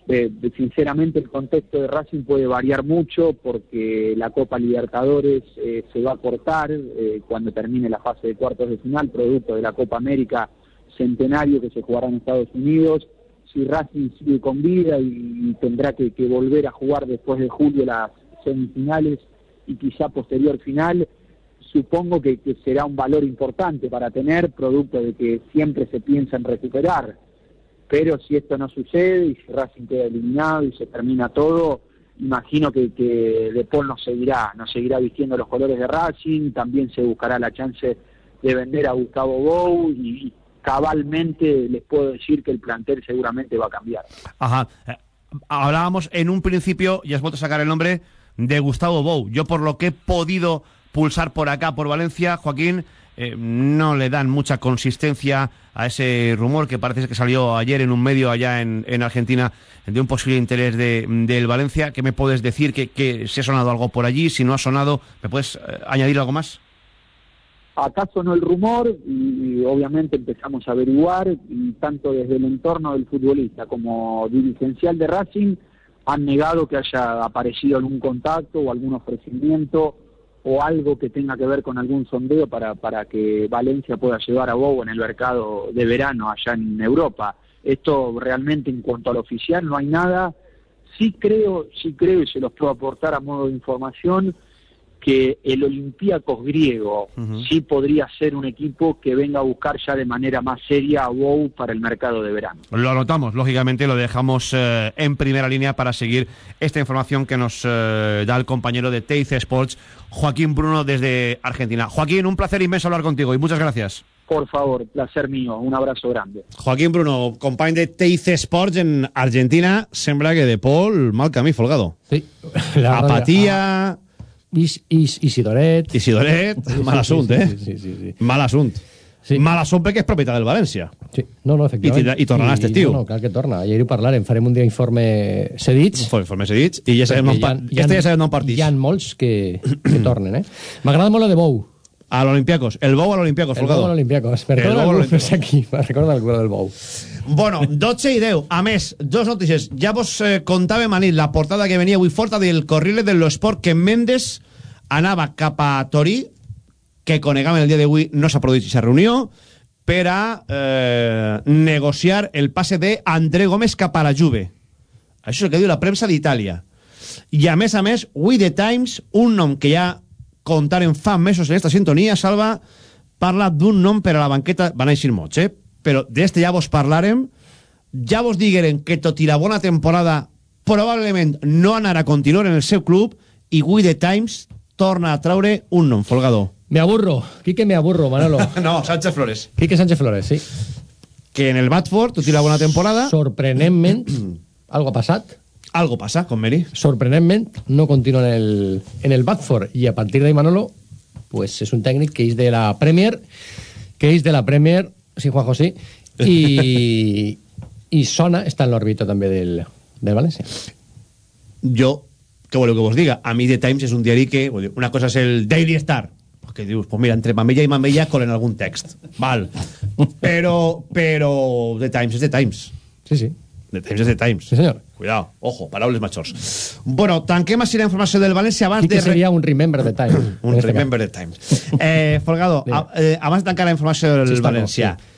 Eh, sinceramente el contexto de Racing puede variar mucho porque la Copa Libertadores eh, se va a cortar eh, cuando termine la fase de cuartos de final, producto de la Copa América Centenario que se jugará en Estados Unidos. Si Racing sigue con vida y, tendrá que, que volver a jugar después de julio las semifinales y quizá posterior final, supongo que, que será un valor importante para tener, producto de que siempre se piensa en recuperar. Pero si esto no sucede y Racing queda eliminado y se termina todo, imagino que, que De Paul nos seguirá, nos seguirá vistiendo los colores de Racing, también se buscará la chance de vender a Gustavo Bou y, y cabalmente les puedo decir que el plantel seguramente va a cambiar. Ajá. Eh, Hablábamos en un principio, y has vuelto a sacar el nombre, de Gustavo Bou. Yo por lo que he podido pulsar por acá, por Valencia, Joaquín, eh, no le dan mucha consistencia a ese rumor que parece que salió ayer en un medio allá en, en Argentina de un posible interés de, del Valencia. ¿Qué me puedes decir? ¿Que, que si ha sonado algo por allí? Si no ha sonado, ¿me puedes eh, añadir algo más? Acá sonó el rumor y obviamente empezamos a averiguar y tanto desde el entorno del futbolista como dirigencial de Racing han negado que haya aparecido algún contacto o algún ofrecimiento o algo que tenga que ver con algún sondeo para, para que Valencia pueda llevar a Bobo en el mercado de verano allá en Europa. Esto realmente en cuanto al oficial no hay nada. Sí creo, sí creo y se los puedo aportar a modo de información que el Olympiacos griego sí podría ser un equipo que venga a buscar ya de manera más seria a Bow para el mercado de verano. Lo anotamos, lógicamente lo dejamos eh, en primera línea para seguir esta información que nos eh, da el compañero de Teice Sports, Joaquín Bruno desde Argentina. Joaquín, un placer inmenso hablar contigo y muchas gracias. Por favor, placer mío, un abrazo grande. Joaquín Bruno, company de Teice Sports en Argentina, sembla que de Paul, mal camí, folgado. Sí. La Apatía... Is, is, Isidoret... Isidoret, Sí, sí, mal sí, assunt, sí, eh? sí, sí, sí, sí. Mal assunt. Mal assunt perquè és propietat del València. Sí. No, no, I, efectivament. tindrà- i tornarà este estiu. No, no, clar que torna. Ahir ho parlarem. Farem un dia informe cedits. Informe cedits. I ja sabem on hi ha- ja sabem on partís. Hi ha molts que, que tornen, eh? M'agrada molt lo de Bou. A l'Olimpiakos. El Bou a l'Olimpiakos, El Folgado. Bou a l'Olimpiakos. Me El el l'Olimpiakos. grup aquí. Me recorda el grup del Bou. Bueno, 12 i 10. A més, dos notícies. Ja vos eh, contàvem a nit la portada que venia avui forta del Corriere dello Sport que Mendes anava cap a Torí, que conegàvem el dia d'avui no s'ha produït aquesta reunió, per a eh, negociar el passe de André Gómez cap a la Juve. Això és el que diu la premsa d'Itàlia. I a més a més, We The Times, un nom que ja contaren fa mesos en esta sintonia, Salva, parla d'un nom per a la banqueta, van eixir mots, eh? però d'este ja vos parlarem, ja vos digueren que tot i la bona temporada probablement no anarà a continuar en el seu club i We The Times torna a traure un nom, Folgado. Me aburro. Quique me aburro, Manolo. no, Sánchez Flores. Quique Sánchez Flores, sí. Que en el Batford, tot i la bona temporada... Sorprenentment, algo ha passat. Algo passa, con Meri. Sorprenentment, no continua en el, en el Batford. I a partir d'ahí, Manolo, pues és un tècnic que és de la Premier, que és de la Premier, sí, Juanjo, sí, i, i sona, està en l'òrbita també del, del València. Jo, què voleu que vos diga? A mi The Times és un diari que... Una cosa és el Daily Star, que dius, pues mira, entre mamella i mamella colen algun text. Val. Però, però The Times és The Times. Sí, sí. The Times és The Times. Sí, senyor. Cuidado, ojo, paraules majors. Bueno, tanquem així la informació del València abans I que de... seria un Remember the Time. Un Remember the Times. Eh, Folgado, a, eh, abans de tancar la informació del Sí, València, bo,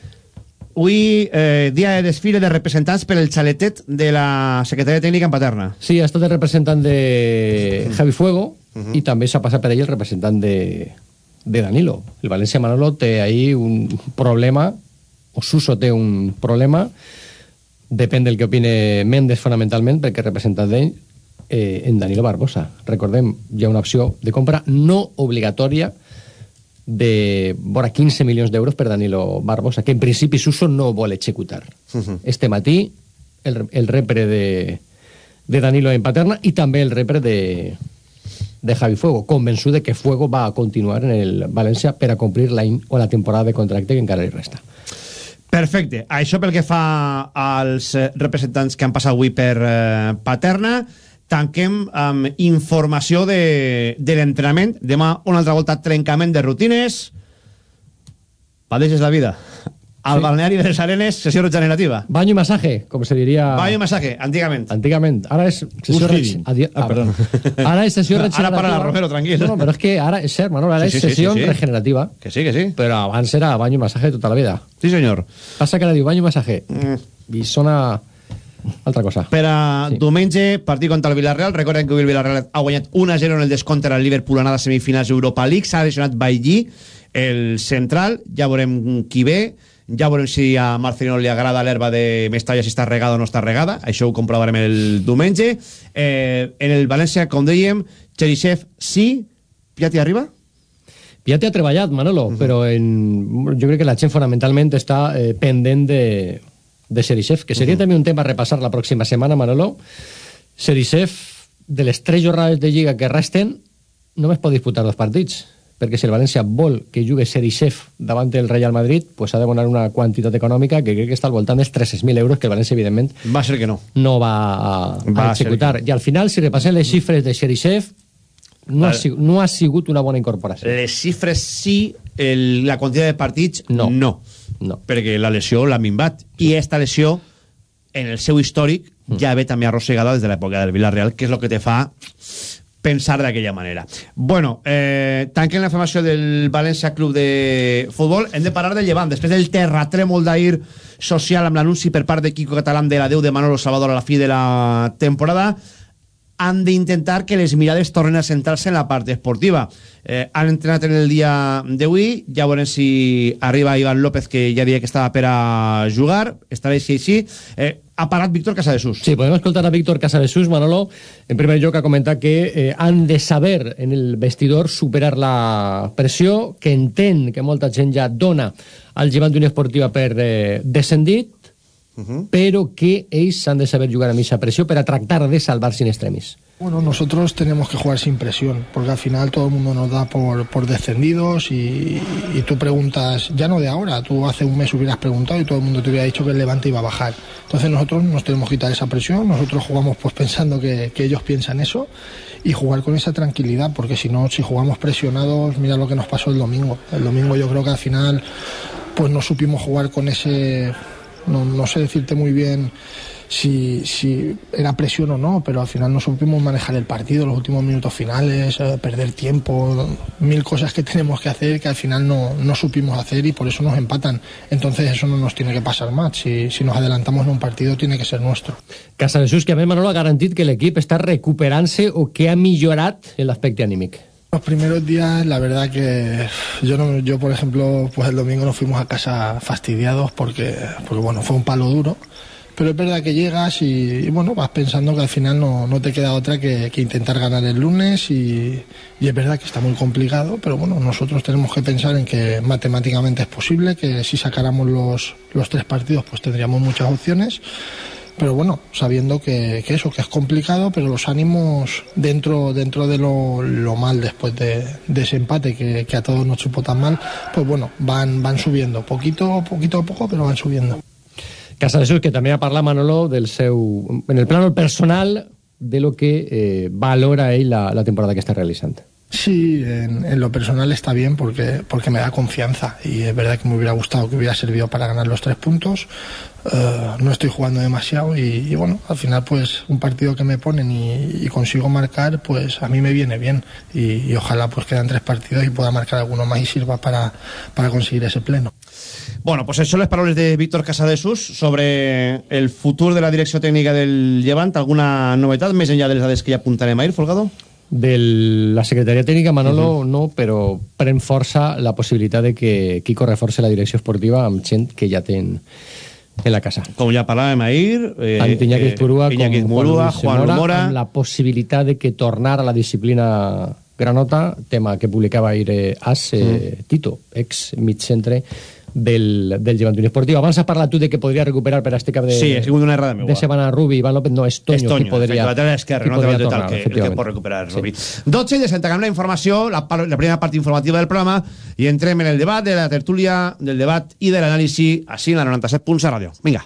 avui eh, dia de desfile de representants per el xaletet de la Secretaria Tècnica en Paterna. Sí, ha estat el representant de Javi Fuego i també s'ha passat per ell el representant de, de Danilo. El València Manolo té ahí un problema, o Suso té un problema, depèn del que opine Mendes fonamentalment, perquè representat d'ell eh, en Danilo Barbosa. Recordem, hi ha una opció de compra no obligatòria de vora 15 milions d'euros per Danilo Barbosa, que en principi Suso no vol executar. Uh -huh. Este matí, el, el repre de, de Danilo en Paterna i també el repre de, de Javi Fuego, convençut de que Fuego va a continuar en el València per a complir l'any o la temporada de contracte que encara li resta. Perfecte. Això pel que fa als eh, representants que han passat avui per eh, Paterna. Tanquem amb informació de, de l'entrenament. Demà una altra volta trencament de rutines. Padeixes la vida. Al Sí. balneari de les Arenes, sessió regenerativa. Baño y masaje, com se diria... Baño i masaje, antigament. Antigament. Ara és sessió... Us re- healing. Adi- Ah, perdó. Ara és sessió Ara regenerativa. para la Romero, tranquil. No, no, però és que ara, és cert, Manolo, ara Sí, és sí, sí, sessió sí, sí. regenerativa. Que sí, que sí. Però abans era baño i masaje tota la vida. Sí, senyor. Passa que ara diu baño i masaje. Mm. I sona altra cosa. Per a diumenge, partit contra el Villarreal. Recorden que el Villarreal ha guanyat 1-0 en el descompte al Liverpool anada a semifinals Europa League. S'ha lesionat Bailly, el central. Ja veurem qui ve. Ja veurem si a Marcelino li agrada l'herba de Mestalla, si està regada o no està regada. Això ho comprovarem el diumenge. Eh, en el València, com dèiem, Cherisev sí. Piatti arriba? Piatti ha treballat, Manolo, però en, jo crec que la gent fonamentalment està eh, pendent de, de Serisev, que seria també un tema a repassar la pròxima setmana, Manolo. Serisev, de les tres jornades de Lliga que resten, només pot disputar dos partits, perquè si el València vol que jugui Serisev davant del Real Madrid, pues ha de donar una quantitat econòmica que crec que està al voltant dels 300.000 euros, que el València, evidentment, Va ser que no. no va a, Va a executar. I al final, si repassem les xifres de Serisev, no, ha, sigut, no ha sigut una bona incorporació. Les xifres sí, el, la quantitat de partits no. no. No. Perquè la lesió l'ha minvat. I esta lesió, en el seu històric, ja ve també arrossegada des de l'època del Villarreal, que és el que te fa pensar d'aquella manera. Bueno, eh, tanquen la formació del València Club de Futbol. Hem de parar de llevant. Després del terratrèmol d'ahir social amb l'anunci per part de Quico Catalán de l'adeu de Manolo Salvador a la fi de la temporada, han d'intentar que les mirades tornen a centrar-se en la part esportiva. Eh, han entrenat en el dia d'avui, ja veurem si arriba Ivan López, que ja deia que estava per a jugar, estarà així així. Eh, ha parat Víctor Casadesús. Sí, podem escoltar a Víctor Casadesús, Manolo, en primer lloc a comentar que eh, han de saber en el vestidor superar la pressió, que entén que molta gent ja dona al llevant d'una esportiva per eh, descendit, pero que ells han de saber jugar amb esa pressió per a tractar de salvar sin extremis. Bueno, nosotros tenemos que jugar sin presión, porque al final todo el mundo nos da por, por descendidos y, y tú preguntas, ya no de ahora, tú hace un mes hubieras preguntado y todo el mundo te hubiera dicho que el Levante iba a bajar. Entonces nosotros nos tenemos que quitar esa presión, nosotros jugamos pues pensando que, que ellos piensan eso y jugar con esa tranquilidad, porque si no, si jugamos presionados, mira lo que nos pasó el domingo. El domingo yo creo que al final pues no supimos jugar con ese, no, sé decirte muy bien si, era presión o no, pero al final no supimos manejar el partido, los últimos minutos finales, eh, perder tiempo, mil cosas que tenemos que hacer que al final no, no supimos hacer y por eso nos empatan. Entonces eso no nos tiene que pasar más. Si, si nos adelantamos en un partido tiene que ser nuestro. Casadesús, que a més Manolo ha garantit que l'equip està recuperant-se o que ha millorat l'aspecte anímic. Los primeros días, la verdad que yo, no, yo por ejemplo, pues el domingo nos fuimos a casa fastidiados porque, porque bueno, fue un palo duro. Pero es verdad que llegas y, bueno, vas pensando que al final no, no te queda otra que, que intentar ganar el lunes y, y es verdad que está muy complicado, pero bueno, nosotros tenemos que pensar en que matemáticamente es posible, que si sacáramos los, los tres partidos pues tendríamos muchas opciones pero bueno, sabiendo que, eso, que es complicado, pero los ánimos dentro, dentro de lo, lo mal después de, ese empate que, a todos nos supo tan mal, pues bueno, van, van subiendo, poquito, poquito a poco, pero van subiendo. Casadesús, que també ha parlat Manolo del seu, en el plano personal de lo que eh, valora ell la, la temporada que està realitzant. Sí, en, en, lo personal está bien porque, porque me da confianza y es verdad que me hubiera gustado que hubiera servido para ganar los tres puntos. Uh, no estoy jugando demasiado y, y, bueno, al final pues un partido que me ponen y, y, consigo marcar pues a mí me viene bien y, y, ojalá pues quedan tres partidos y pueda marcar alguno más y sirva para, para conseguir ese pleno. Bueno, pues això les paraules de Víctor Casadesús sobre el futur de la direcció tècnica del Llevant. Alguna novetat més enllà de les dades que ja apuntarem ahir, Folgado? De la Secretaria Tècnica, Manolo, uh -huh. no, però pren força la possibilitat de que Quico reforce la direcció esportiva amb gent que ja ten en la casa. Com ja parlàvem ahir... Eh, amb Iñaki Zurua, Iñaki Zurua, Juan Mora... Amb la possibilitat de que tornar a la disciplina granota, tema que publicava ahir eh, As, eh, mm. Tito, ex mitcentre, del, del Llevant Unió Esportiu. Abans has parlat tu de que podria recuperar per a este cap de... Sí, ha sigut una errada meva. De setmana Rubi, Iván López, no, és Toño, és Toño qui podria... Lateral esquerre, no lateral total, que, el que pot recuperar Rubi. Sí. 12 i desentegam la informació, la, la primera part informativa del programa, i entrem en el debat de la tertúlia, del debat i de l'anàlisi, així en la 97 punts a ràdio. Vinga.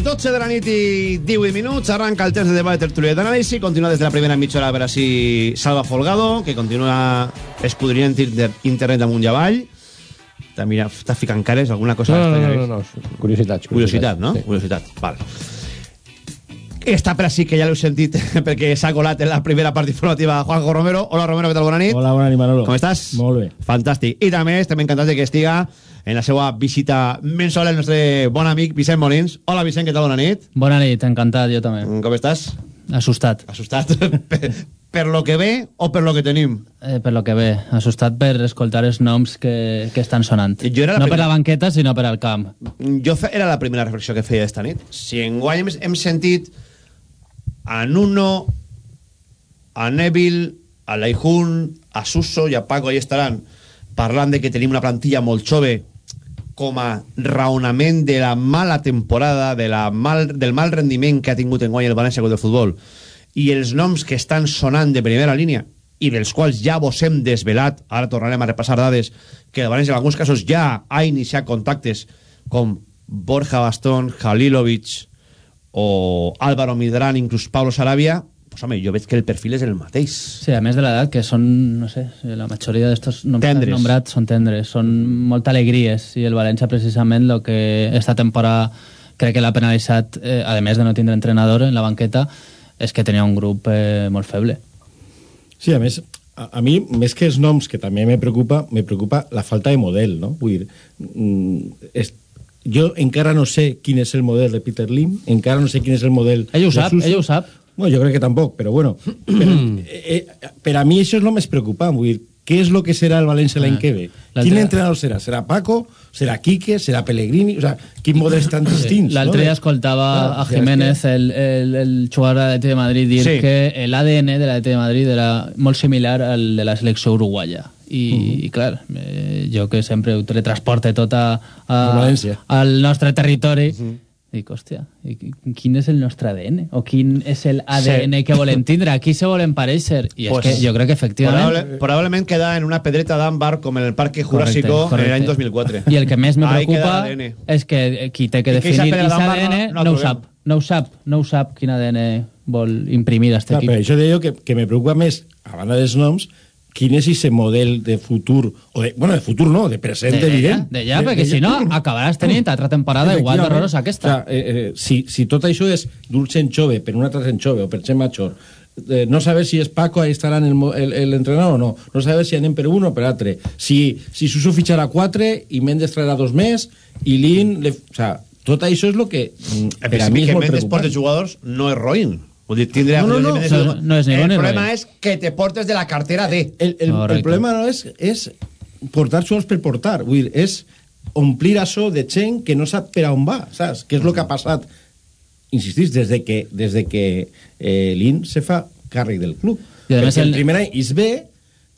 Les 12 de la nit i 18 minuts. Arranca el temps de debat de tertúlia d'anàlisi. Continua des de la primera mitja hora a veure si Salva Folgado que continua escudriant internet amunt i avall. Està, mira, està ficant cares alguna cosa no, no, no, no, no, curiositats, curiositat, no? Sí. curiositat, val. Està per així que ja l'heu sentit perquè s'ha colat en la primera part informativa. Juanjo Romero, hola Romero, què tal, bona nit. Hola, bona nit Manolo. Com estàs? molt bé. Fantàstic, i també estem encantats de que estiga en la seva visita mensual el nostre bon amic Vicent Molins. Hola Vicent, què tal? Bona nit. Bona nit, encantat, jo també. Com estàs? Assustat. Assustat per, per lo que ve o per lo que tenim? Eh, per lo que ve. Assustat per escoltar els noms que, que estan sonant. Jo era la no primera... per la banqueta, sinó per al camp. Jo fe... era la primera reflexió que feia esta nit. Si enguany hem, hem sentit a Nuno, a Neville, a Laihun, a Suso i a Paco, ahí estaran, parlant de que tenim una plantilla molt jove com a raonament de la mala temporada, de la mal, del mal rendiment que ha tingut en guany el València de Futbol. I els noms que estan sonant de primera línia i dels quals ja vos hem desvelat, ara tornarem a repassar dades, que el València en alguns casos ja ha iniciat contactes com Borja Bastón, Halilovic o Álvaro Midrán, inclús Pablo Sarabia, pues home, jo veig que el perfil és el mateix. Sí, a més de l'edat, que són, no sé, la majoria d'estos noms Tendres. nombrats són tendres, són molta alegries, i el València precisament el que esta temporada crec que l'ha penalitzat, eh, a més de no tindre entrenador en la banqueta, és que tenia un grup eh, molt feble. Sí, a més, a, a mi, més que els noms, que també me preocupa, me preocupa la falta de model, no? Vull dir, mm, és, jo encara no sé quin és el model de Peter Lim, encara no sé quin és el model Ell ho sap, ell ho sap. Bueno, jo crec que tampoc, però bueno. però, eh, eh, per a mi això és el més preocupant, vull dir, què és el que serà el València l'any Ah, que ve? Quin entrenador serà? Serà Paco? Serà Quique? Serà Pellegrini? O sea, quin models tan distints? L'altre no? dia escoltava Clar, a Jiménez, el, el, el jugador de l'AT de Madrid, dir Sí. que l'ADN de l'AT de Madrid era molt similar al de la selecció uruguaya. I, Mhm. i clar, eh, jo que sempre ho teletransporte tot a, a, al nostre territori, dic, hòstia, quin és el nostre ADN? O quin és el ADN Sí. que volem tindre? A qui se volen pareixer? I és Pues, que jo crec que efectivament... Probable, probablement queda en una pedreta d'àmbar com en el Parque Jurásico Correcte, en l'any correcte. 2004. I el que més me preocupa és que qui té que I definir aquest ADN no- no no, ho sap, no ho sap, no ho sap quin ADN vol imprimir a este Clar, equip. això deia que, que me preocupa més, a banda dels noms, quin és ese model de futur, o de, bueno, de futur no, de present, De evident. de ja, perquè si no acabaràs tenint altra temporada igual d'horrorosa aquesta. O sea, eh, eh, si, si tot això és d'un gent jove per un altre gent jove o per gent major, eh, no saber si és Paco ahí estarà el, mo- el, el entrenador o no, no saber si anem per un o per altre, si, si Suso ficharà quatre i Mendes traerà dos més i Lin, le, o sea, tot això és el que mm, En per a mi és que molt Mendes porte preocupant. jugadors no és roïn. Vull dir, tindre No, no, no. No, no és El problema és que te portes de la cartera de... El, el, el Correcte. problema no és, és portar jugadors per portar, vull dir, és omplir això de gent que no sap per on va, saps? Què és el que ha passat, insistís, des de que, des de que eh, l'IN se fa càrrec del club. I Perquè el el- primer any bé,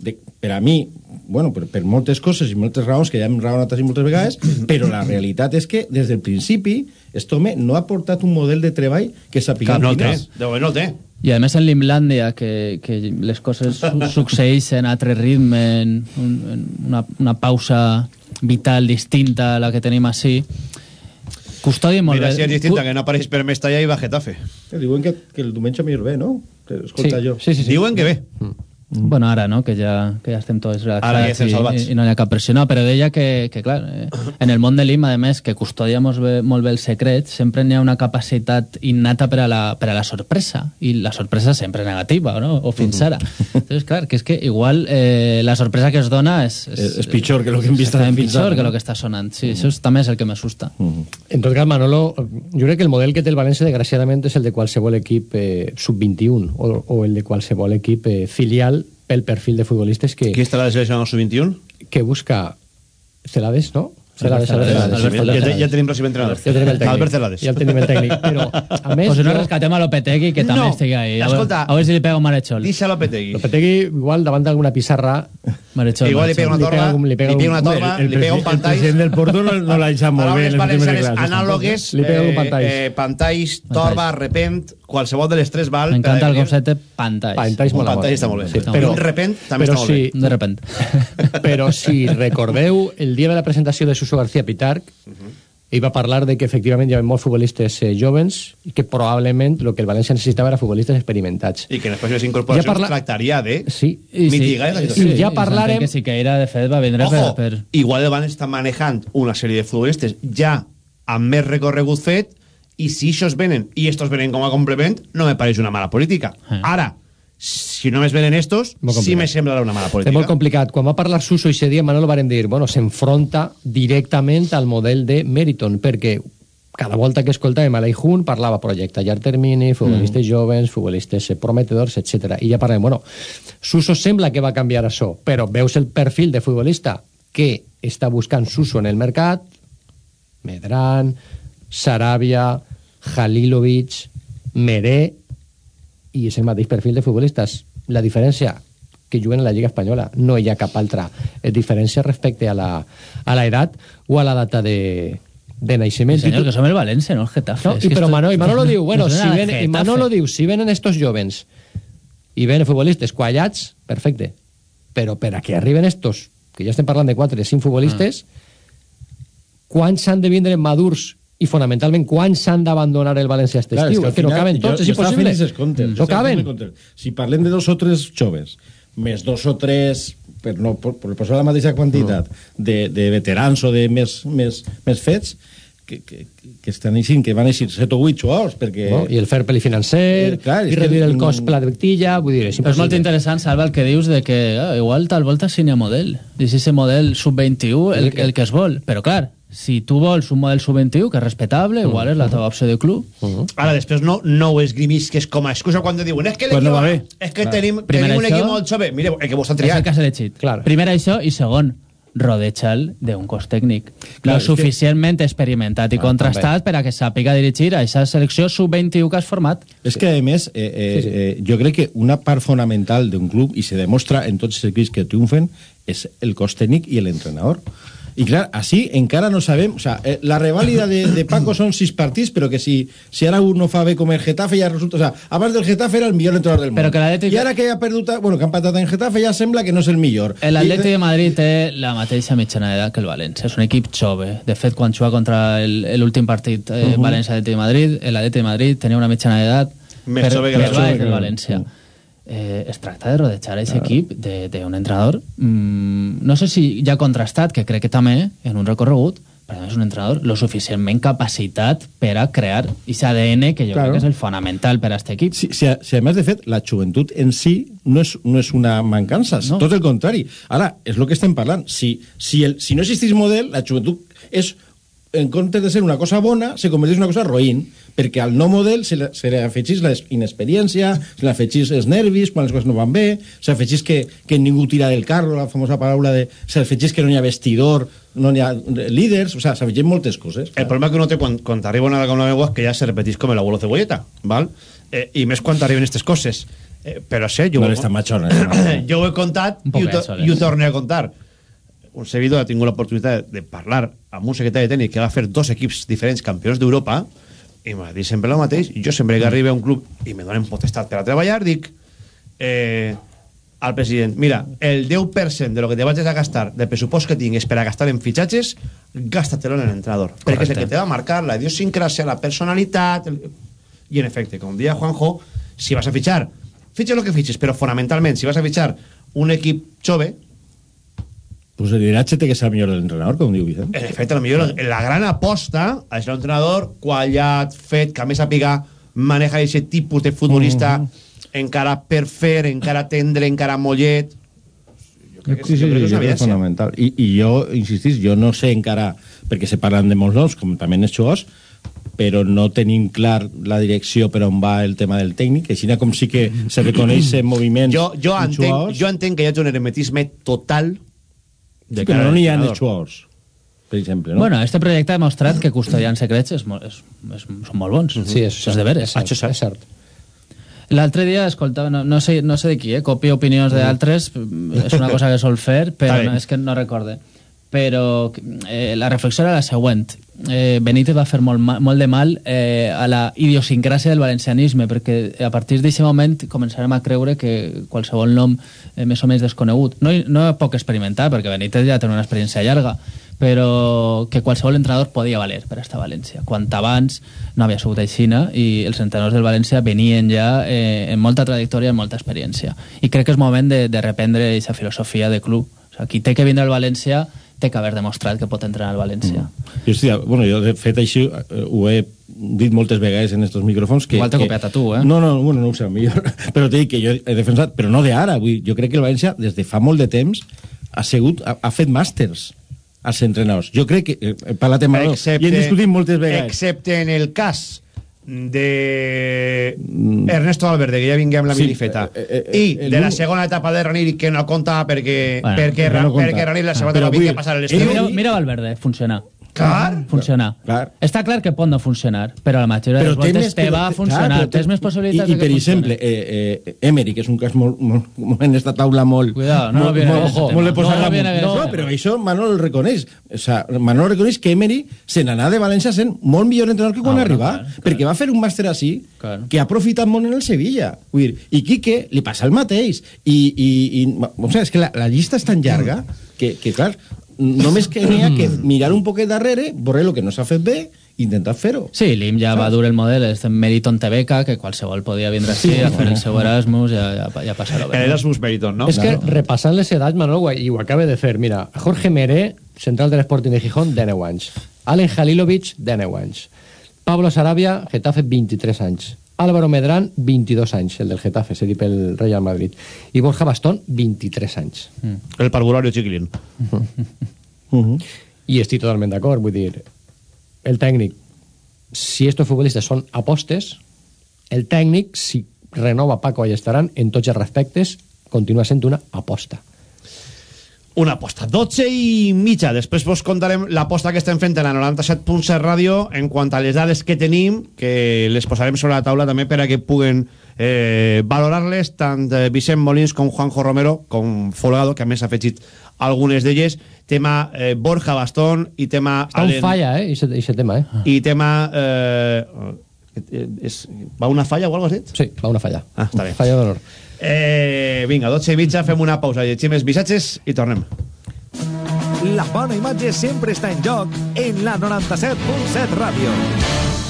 de, per a mi, bueno, per, per moltes coses i moltes raons, que ja hem raonat així moltes vegades, però la realitat és que des del principi este home no ha portat un model de treball que sàpiga no quin és. de moment no el té. I a més en l'Imlàndia, que, que les coses su succeeixen a altre ritme, en, un, en una, una pausa vital distinta a la que tenim així, custodia molt Mira bé. si és distinta, que no apareix per Mestalla i va a Getafe. Diuen que, que el diumenge millor ve, no? Que escolta Sí, jo. sí, sí, sí. Diuen que ve. Bueno, ara, no?, que ja, que ja estem tots Ara ja relaxats estem i, salvats. i, i no hi ha cap pressió. No, però deia que, que clar, eh, en el món de l'IM, a més, que custodia molt bé, molt bé els secrets, sempre n'hi ha una capacitat innata per a, la, per a la sorpresa, i la sorpresa sempre negativa, no?, o fins ara. Entonces, clar, que és que igual eh, la sorpresa que es dona és... És- és pitjor que lo que hem vist és fins pitjor ara, que lo que està sonant. Sí, això és, també és el que m'assusta. En tot cas, Manolo, jo crec que el model que té el València, desgraciadament, és el de qualsevol equip eh, sub-21 o, o el de qualsevol equip eh, filial pel perfil de futbolistes que, Qui estarà a la selecció sub-21? que busca Celades, no? Celades, Celades, Celades. Albert Ja, tenim pròxim entrenador. Ja tenim el tècnic. Albert Celades. Ja tenim el tècnic. Però, a més... Pues si no rescatem a Lopetegui, que també No, estigui ahí. A, escolta, veure, a veure si li pega un marechol. Deixa Lopetegui. Lopetegui, igual, davant d'alguna pissarra... Marechol, Igual li pega una Li pega torba, li pega una torba, li pega un presi- el pantall. president del Porto no- no l'ha deixat molt bé Paraules valencianes anàlogues, Li pega un eh, pantalls. eh, pantalls, torba, repent, qualsevol de les tres val. M'encanta el concepte pantalls. Pantalls Un pantall molt. està molt bé. Sí, però, un repent també està molt si, bé. De repent. Però si recordeu, el dia de la presentació de Suso García Pitarc, ell va parlar de que efectivament hi havia molts futbolistes eh, jovens i que probablement el que el València necessitava era futbolistes experimentats. I que en les pròximes incorporacions Ja parla- tractaria de Sí. I sí, mitigar la sí, situació. ja parlarem- Que sí que era, de fet, va Ojo, per, igual el València està manejant una sèrie de futbolistes ja amb més recorregut fet i si ells venen i estos venen com a complement no me pareix una mala política. Eh. Ara, si només venen estos, sí me semblarà una mala És política. molt complicat. Quan va parlar Suso i dia, Manolo varen dir, bueno, s'enfronta directament al model de Meriton, perquè cada volta que escoltàvem a l'Eijun parlava projecte a llarg termini, futbolistes jovens, futbolistes prometedors, etc. I ja parlem, bueno, Suso sembla que va canviar això, però veus el perfil de futbolista que està buscant Suso en el mercat, Medran, Sarabia, Halilovic, Meré, i és el mateix perfil de futbolistes. La diferència que juguen a la Lliga Espanyola no hi ha cap altra diferència respecte a la, a la edat o a la data de, de naixement. Senyor, I tu- que som el València, no el Getafe. no, És i que però esto- Manolo, Manolo diu, bueno, no si ven, i. Manolo diu, si venen estos jovens i venen futbolistes quallats, perfecte. Però per a que arriben estos, que ja estem parlant de 4 o 5 futbolistes, quants han de vindre madurs i fonamentalment quants han d'abandonar el València este Clar, estiu? que És que no caben tots, és jo impossible. comptes, No caben. comptes. Si parlem de dos o tres joves, més dos o tres, per, no, per, per posar la mateixa quantitat, de, de veterans o de més, més, més fets, que, que, que estan així, que van així 7 o 8 jugadors, perquè... No? I el fair play financer, Eh, clar, i reduir que- el cost per la directilla, vull dir, és és molt interessant, Salva, el que dius de que ah, igual tal volta sí n'hi ha model. I si ese model sub-21 el, el que es vol. Però clar, si tu vols un model sub-21 que és respetable, igual és la teva opció de club. Ara, després no, no ho esgrimisques com a excusa quan te diuen és que Pues no va bé. és que Clar. tenim, Primer tenim un això- equip molt jove. Mireu, el que vos han És el triat. que has elegit. Clar. Primer això, i segon, rodeja'l d'un cos tècnic. Clar, lo és que- suficientment experimentat i Ah, contrastat per a que sàpiga dirigir a aquesta selecció sub-21 que has format. És que, a més, eh, eh, eh, jo crec que una part fonamental d'un club, i se demostra en tots els equips que triomfen, és el cos tècnic i l'entrenador. I clar, així encara no sabem... O sea, eh, la revàlida de, de Paco són sis partits, però que si, si ara un no fa bé com el Getafe, ja resulta... O sea, abans del Getafe era el millor entrenador del món. Però que l'Atlètic- I ara que ha perdut... Bueno, que ha empatat en Getafe ja sembla que no és el millor. L'Atleti I- de Madrid té la mateixa mitjana d'edat que el València. És un equip jove. De fet, quan juga contra el- l'últim partit eh, Mhm. València-Atleti de Madrid, l'Atleti de Madrid tenia una mitjana d'edat Més jove que el- baixa que que el el- València. Eh, es tracta de rodejar aquest equip d'un entrenador mm, no sé si ja contrastat, que crec que també en un recorregut, però a més un entrenador lo suficientment capacitat per a crear aquest ADN que jo Claro. crec que és el fonamental per a aquest equip. Si, si, si a més, de fet, la joventut en si no és, no és una mancança, no. tot el contrari. Ara, és el que estem parlant. Si, si, el, si no existís model, la joventut és, en comptes de ser una cosa bona, se converteix en una cosa roïn, perquè al no model se, le- se li afegís la inexperiència, se li afegís els nervis quan les coses no van bé, se li afegís que, que ningú tira del carro, la famosa paraula de... se li afegís que no hi ha vestidor, no hi ha líders, o sea, s'afegeixen moltes coses. El problema que uno té quan, quan t'arriba una com la meva és que ja se repetís com el abuelo cebolleta, val? Eh, I més quan t'arriben aquestes coses. Eh, però sé, jo, No ho- matxona, no. jo ho he contat Un i ho, i ho torno a contar. Un servidor ha tingut l'oportunitat de parlar amb un secretari tècnic que va fer dos equips diferents campions d'Europa i m'ha dit sempre el mateix. Jo sempre que arribo a un club i me donen potestat per a treballar, dic eh, al president, mira, el 10% de lo que te vayas a gastar del pressupost que tingues per a gastar en fitxatges, gástatelo en l'entrenador. Perquè és el que te va marcar la idiosincrasia, la personalitat... El... I en efecte, com dia Juanjo, si vas a fitxar, fitxa lo que fitxes, però fonamentalment, si vas a fitxar un equip jove, Pues el lideratge té que ser el millor de l'entrenador, com diu Vicent. en efecte, la millor, la gran aposta és un entrenador quallat, fet, que a més sàpiga maneja aquest tipus de futbolista encara per fer, encara tendre, encara mollet. Jo crec que, Sí, sí, jo crec que és una jo crec que és evidència. fonamental. I, I jo, insistís, jo no sé encara, perquè se parlen de molts noms, com també en els jugadors, però no tenim clar la direcció per on va el tema del tècnic, així com sí que se reconeix en moviments Jo, jo, en entenc, jugadors, jo entenc que hi ha un hermetisme total de sí, però no n'hi ha entrenador. jugadors, per exemple. No? Bueno, este projecte ha demostrat que custodiant secrets és molt, és, és, són molt bons. Sí, és, Això és de veres. És cert, és cert. L'altre dia, escoltava, no, no, sé, no sé de qui, eh? copio opinions d'altres, és una cosa que sol fer, però no, és que no recorde. Però eh, la reflexió era la següent. Eh, Benítez va fer molt, molt de mal eh, a la idiosincràsia del valencianisme, perquè a partir d'aquest moment començarem a creure que qualsevol nom eh, més o menys desconegut, no, no poc experimentar, perquè Benítez ja té una experiència llarga, però que qualsevol entrenador podia valer per estar a València. Quan abans no havia sigut aixina i els entrenadors del València venien ja eh, amb molta trajectòria amb molta experiència. I crec que és moment de, de reprendre aquesta filosofia de club. O sigui, qui té que vindre al València té que haver demostrat que pot entrenar al València. Jo, estic, bueno, jo de fet així eh, ho he dit moltes vegades en estos micròfons que, Igual t'he copiat a tu, eh? No, no, bueno, no ho sé, millor. però t'he dit que jo he defensat, però no d'ara, vull dir, jo crec que el València des de fa molt de temps ha sigut, ha, ha fet màsters als entrenadors. Jo crec que, eh, he parlat amb Manolo, i hem discutit moltes vegades. Excepte en el cas de Ernesto Valverde, que ja vingué amb la Sí, minifeta, eh, eh, eh, i de la segona etapa de Ranieri, que no compta perquè, Bueno, perquè, no compta. perquè Ranieri la segona etapa vingué a passar l'estiu. Mira, mira Valverde, funcionar. Clar. Funcionar. Clar. Està clar que pot no funcionar, però la majoria de les voltes te però va a funcionar. clar, però Tens més possibilitats I, i que per exemple, eh, eh, Emery, que és un cas molt, molt, molt en esta taula molt... Cuidado, no molt, viene molt, ese molt, de posar No bien no, ese però això Manolo el reconeix. O sea, Manolo reconeix que Emery se n'anà de València sent molt millor entrenador que quan Ah, arribà, clar, clar. perquè va fer un màster així Clar. que ha aprofitat molt en el Sevilla. Vull dir, I Quique li passa el mateix. I, i, i o sea, és que la, la llista és tan llarga que, que clar, només que n'hi ha que mirar un poquet darrere, veure el que no s'ha fet bé, intentar fer-ho. Sí, l'IM ja va dur el model, este Meriton Tebeca, que qualsevol podia vindre així a fer el seu Erasmus i a, a, a passar-ho bé. El Erasmus Meriton, no? És que repassant les edats, Manolo, i ho acaba de fer, mira, Jorge Meré, central de l'Sporting de Gijón, 19 anys. Alen Halilovic, 19 anys. Pablo Sarabia, Getafe, 23 anys. Álvaro Medrán, 22 anys, el del Getafe, seria pel Real Madrid. I Borja Bastón, 23 anys. El parvulario chiquilín. I estic totalment d'acord, vull dir, el tècnic, si estos futbolistes són apostes, el tècnic, si renova Paco Allestaran, en tots els respectes, continua sent una aposta. Una aposta. 12 i mitja. Després vos contarem l'aposta que estem fent en la 97.7 ràdio en quant a les dades que tenim, que les posarem sobre la taula també per a que puguen eh, valorar-les tant eh, Vicent Molins com Juanjo Romero, com Folgado, que a més ha afegit algunes d'elles. Tema eh, Borja Bastón i tema... Està un falla, eh, aquest tema, eh? I tema... Eh, eh, és, va una falla o alguna cosa? Sí, va una falla. Ah, està bé. Falla d'honor. Eh, vinga, 12 i mitja, fem una pausa, llegim els missatges i tornem. La bona imatge sempre està en joc en la 97.7 Ràdio.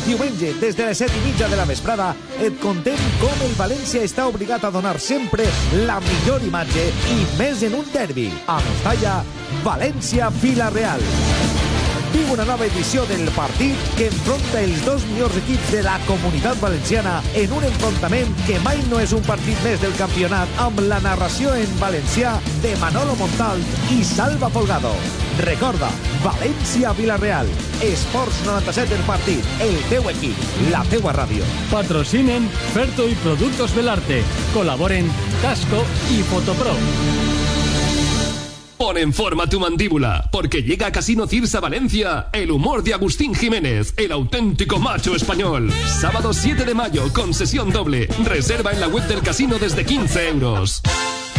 Diumenge, des de les 7 i mitja de la vesprada, et contem com el València està obligat a donar sempre la millor imatge i més en un derbi. A Mestalla, València-Vila-real. Viu una nova edició del partit que enfronta els dos millors equips de la comunitat valenciana en un enfrontament que mai no és un partit més del campionat amb la narració en valencià de Manolo Montal i Salva Folgado. Recorda, València-Vilareal. Esports 97 el partit, el teu equip, la teua ràdio. Patrocinen Ferto y Productos Belarte. Colaboren Casco y Fotopro. Pon en forma tu mandíbula, porque llega a Casino Cirsa Valencia el humor de Agustín Jiménez, el auténtico macho español. Sábado 7 de mayo, con sesión doble. Reserva en la web del casino desde 15 euros.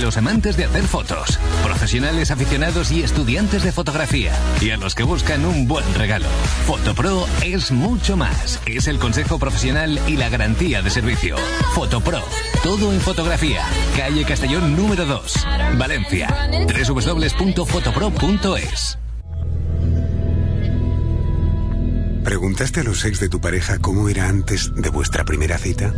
Los amantes de hacer fotos, profesionales aficionados y estudiantes de fotografía, y a los que buscan un buen regalo. Fotopro es mucho más. Es el consejo profesional y la garantía de servicio. Fotopro, todo en fotografía. Calle Castellón número 2, Valencia. www.fotopro.es. ¿Preguntaste a los ex de tu pareja cómo era antes de vuestra primera cita?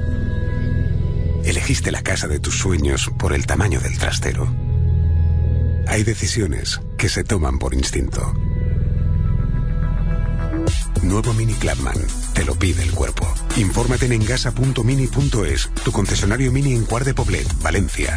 Elegiste la casa de tus sueños por el tamaño del trastero. Hay decisiones que se toman por instinto. Nuevo Mini Clubman. Te lo pide el cuerpo. Infórmate en engasa.mini.es, tu concesionario Mini en Cuart de Poblet, Valencia.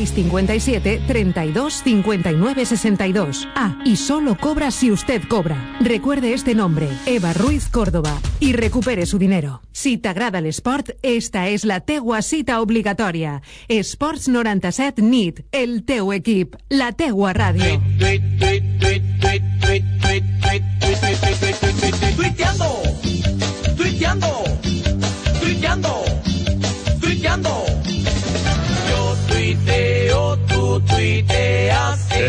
657 32 59 62. Ah, y solo cobra si usted cobra. Recuerde este nombre, Eva Ruiz Córdoba, y recupere su dinero. Si t'agrada l'esport, esta és la teua cita obligatòria. Esports 97 NIT, el teu equip, la teua. Tuiteando, tuiteando, tuiteando, tuiteando.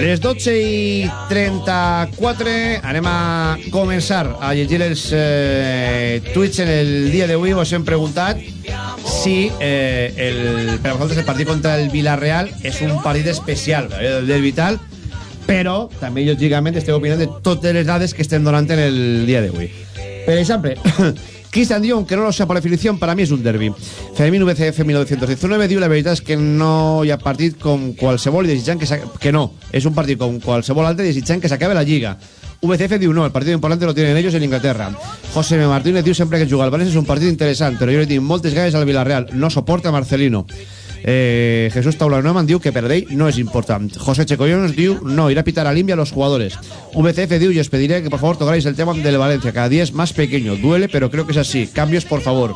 Les 12 i 34 anem a començar a llegir els eh, tuits en el dia d'avui. Us hem preguntat si eh, el, per a vosaltres el partit contra el Villarreal és un partit especial, eh, del derbi tal, però també lògicament esteu opinant de totes les dades que estem donant en el dia d'avui. Per exemple, Cristian diu, aunque no lo sea por definición, para mí es un derbi. Fermín VCF 1919 diu, la veritat és que no hi ha partit com qualsevol i desitjant que, que no, és un partit com qualsevol altre desitjant que s'acabe la Lliga. VCF diu no, el partido importante lo tienen ellos en Inglaterra. José. Martínez diu sempre que juga al València és un partit interessant, però jo li tinc moltes ganes al Villarreal, no soporta Marcelino. Eh, Jesús Taula Neumann diu que per ell no és important. José Checollones diu no, ir a pitar a limpia a los jugadores. VCF diu, yo os pediré que por favor tocarais el tema del Valencia. Cada día es más pequeño, duele, pero creo que es así. Cambios, por favor.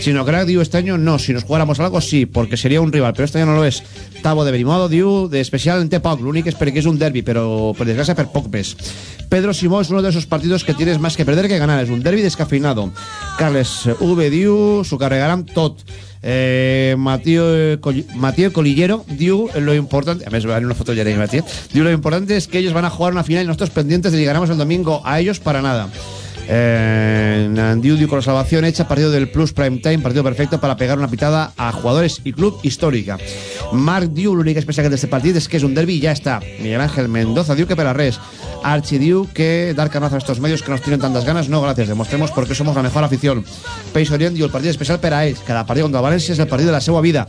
Sino crack diu, este año no. Si nos jugáramos algo, sí, porque sería un rival, pero este año no lo es. Tavo de Benimodo diu, de especial en té poc, l'únic és perquè és un derbi, però per desgràcia per poc més. Pedro Simó es uno de esos partidos que tienes más que perder que ganar, es un derbi descafeinado. Carles V diu, s'ho carregaran tot. Eh, Matío, Matío Colillero diu lo importante, a va una foto Jeremy Matías, diu lo importante es que ellos van a jugar una final y nosotros pendientes de llegaremos el domingo a ellos para nada. Eh, Nandiu diu con la salvación hecha, partido del Plus Prime Time, partido perfecto para pegar una pitada a jugadores y club histórica. Marc diu, l'únic especial d'aquest partit és que és un derbi i ja està. Miguel Ángel Mendoza diu que res. Archi diu que dar carnazo a estos medios que nos tienen tantas ganas, no gracias, demostremos por qué somos la mejor afición. Peix Orient diu, el partit especial per a ells, cada partit contra el València és el partit de la seva vida.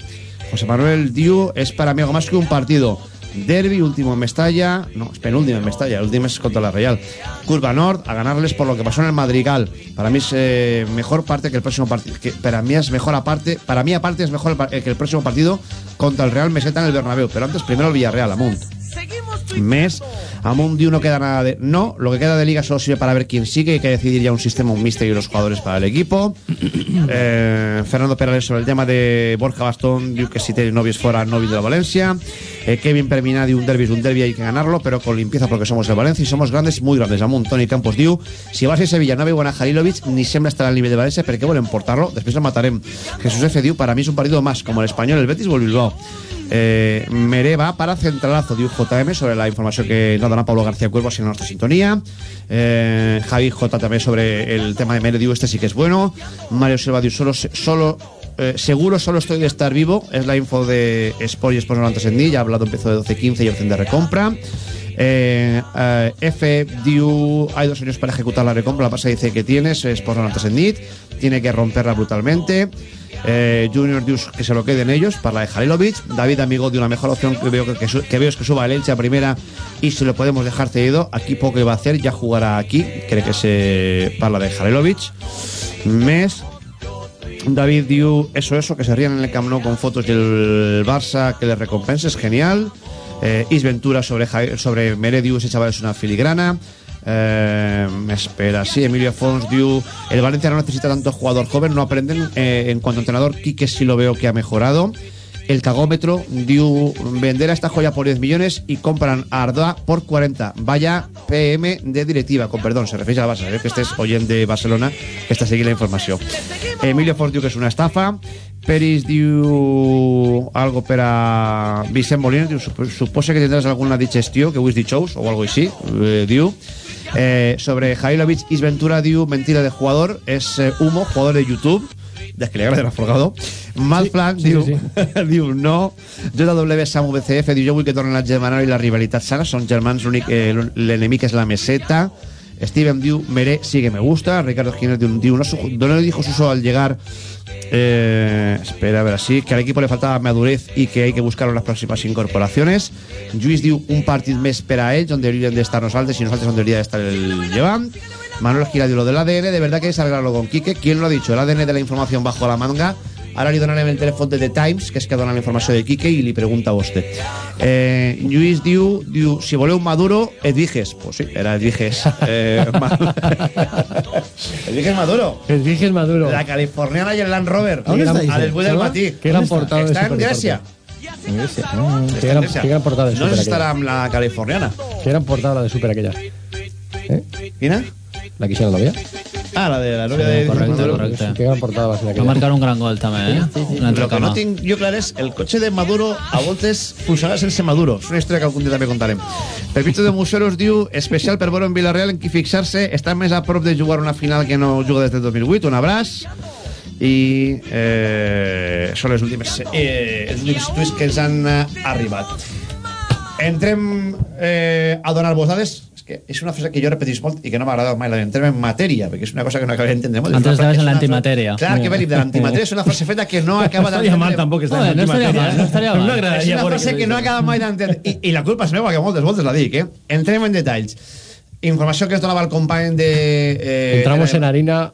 José Manuel diu, és per a mi algo más que un partido. Derby, último en Mestalla. No, es penúltimo en Mestalla. El último es contra la Real. Curva Nord, a ganarles por lo que pasó en el Madrigal. Para mí es eh, mejor parte que el próximo partido. Para mí es mejor aparte. Para mí, aparte, es mejor el eh, que el próximo partido contra el Real Meseta en el Bernabéu. Pero antes, primero el Villarreal, Amunt. Mes, Amund Diu no queda nada de... No, lo que queda de liga solo sirve para ver quién sigue. Hay que decidir ya un sistema, un mister y los jugadores para el equipo. Eh, Fernando Perales sobre el tema de Borja Bastón, diu que si tiene novios fuera, novio de la Valencia. Eh, Kevin Permina diu un derbi es un derbi, hay que ganarlo, pero con limpieza porque somos el Valencia y somos grandes, muy grandes. Amund, Toni Campos diu, si va a Sevilla, no veu a Halilovic, ni sembla estar al nivel de Valencia, pero que volen portarlo, después lo matarem. Jesús F. diu, para mí es un partido más, como el español, el Betis o el Bilbao. Eh, Meré va para centralazo, diu JM, sobre la información que nos dona Pablo García Cuervo en nuestra sintonía. Eh, Javi J también sobre el tema de Mere, diu, este sí que es bueno. Mario Silva diu, solo, solo eh, seguro solo estoy de estar vivo. Es la info de Sport y Sport 90 Sendí. Ya ha hablado, empezó de 12-15 y opción de recompra. Eh, eh, F diu hay dos años para ejecutar la recompra. La pasa dice que tienes, Sport 90 Sendí. Tiene que romperla brutalmente. Eh, Junior Dius que se lo queden ellos para la de. David Amigo de una mejor opción que veo que, que veo es que suba el Elche a primera y si lo podemos dejar cedido. Aquí poco iba a hacer, ya jugará aquí. Cree que se para la de Halilovic. Mes. David diu eso, eso, que se rían en el Camp Nou con fotos del Barça, que le recompense, es genial. Eh, Is Ventura sobre, sobre Merediu, ese chaval es una filigrana. Eh, me espera, sí, Emilio Fons diu el Valencia no necesita tanto jugador joven, no aprenden. Eh, en cuanto a entrenador, Quique sí lo veo que ha mejorado. El cagómetro diu vender a esta joya por 10 millones y compran a Arda por 40. Vaya PM de directiva, con perdón, se refiere a la Barça, eh, que este es oyente de Barcelona, que está seguint la informació. Emilio Fons diu que és una estafa. Peris diu algo per a Molines, diu, sup- suposa que tindràs alguna digestió, que és dijous, o algo així, eh, diu. Eh, sobre Jailovic i Ventura diu mentira de jugador, és eh, humo, jugador de YouTube, des que li agrada Forgado. Malflanc sí, diu, sí. diu no. JW Samu BCF diu jo vull que tornen la germanor i la rivalitat sana, són germans, l'únic, eh, l'enemic és la meseta. Steven diu, Meré sí que me gusta. Ricardo Jiménez diu, diu no, no le dijo Suso al llegar eh, espera, a ver así que al equipo le faltaba madurez y que hay que buscar las próximas incorporaciones. Lluís diu un partit més per a ells on deurien d'estar nosaltres i nosaltres on debería d'estar el llevant. Manuel Gira diu lo del ADN de verdad que es arreglarlo con Quique. ¿quién lo ha dicho? el ADN de la información bajo la manga Ara li donarem el telèfon de The Times, que és que dona la informació de Quique, i li pregunta a vostè. Eh, Lluís diu, diu, si voleu Maduro, Edviges. Pues sí, era Edviges. Eh, Edviges Maduro. Edviges Maduro. La californiana y el Land Rover. ¿Dónde está A ese? después del ¿No? matí. Qué gran ¿Dónde está? portada de Está en Qué en gran, qué gran portada de No Super aquella. estarà amb la californiana. Qué gran portada de Super aquella. ¿Eh? Quina? La que hicieron la novia. Ah, la de la novia Sí, de correcte, Maduro. correcte. Qué gran portada va ser Va aquella. marcar un gran gol també, eh? Un altre Lo que no tinc jo clar és el cotxe de Maduro a voltes funcionarà sense Maduro. És una història que algun dia també contarem. Pepito de Museros diu especial per veure en Villarreal en qui fixar-se està més a prop de jugar una final que no juga des del 2008. Un abraç i eh, són les últimes eh, els últims tuits que ens han eh, arribat entrem eh, a donar-vos dades que és una frase que jo repetís molt i que no m'agrada mai la entrem en matèria perquè és una cosa que no acabem d'entendre molt. Antes estaves en l'antimatèria. Clar, que ve de l'antimatèria és una frase feta que no acaba estaria mal tampoc estar en no estaria mal, no estaria mal. No és una frase que no acaba mai d'entendre I, i la culpa és meva que moltes voltes la dic eh? entrem en detalls informació que es donava el company de eh, Entramos en harina.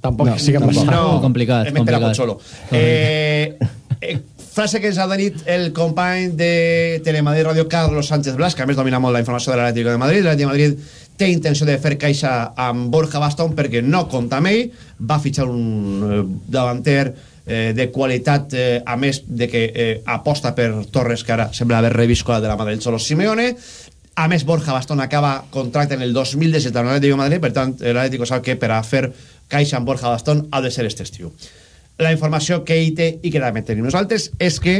Tampoco No, siga tampoc. pasando. No, complicat, complicat. solo eh, eh, frase que ens ha dit el company de Telemadrid Radio Carlos Sánchez Blas que a més domina molt la informació de l'Atlético de Madrid. l'Atlético de Madrid té intenció de fer caixa amb Borja Bastón perquè no compta amb ell. Va fitxar un eh, davanter eh, de qualitat eh, a més de que eh, aposta per Torres que ara sembla haver reviscolat de la mà del Cholo Simeone. A més, Borja Bastón acaba contracte en el 2017 amb l'Atlético de Madrid, per tant, l'Atlético sap que per a fer caixa amb Borja Bastón ha de ser este estiu. La informació que ell té i que també tenim nosaltres és que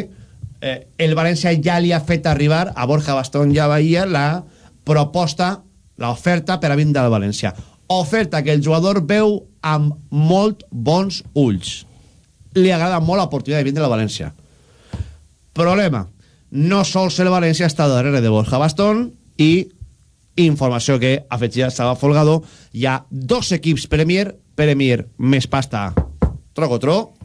eh, el València ja li ha fet arribar a Borja Bastón ja veia la proposta, l'oferta per a vindre al València. Oferta que el jugador veu amb molt bons ulls. Li agrada molt l'oportunitat de vindre al València. Problema. No sols el València està darrere de Borja Bastón i informació que afegida estava Folgado hi ha dos equips Premier Premier més pasta Trocotro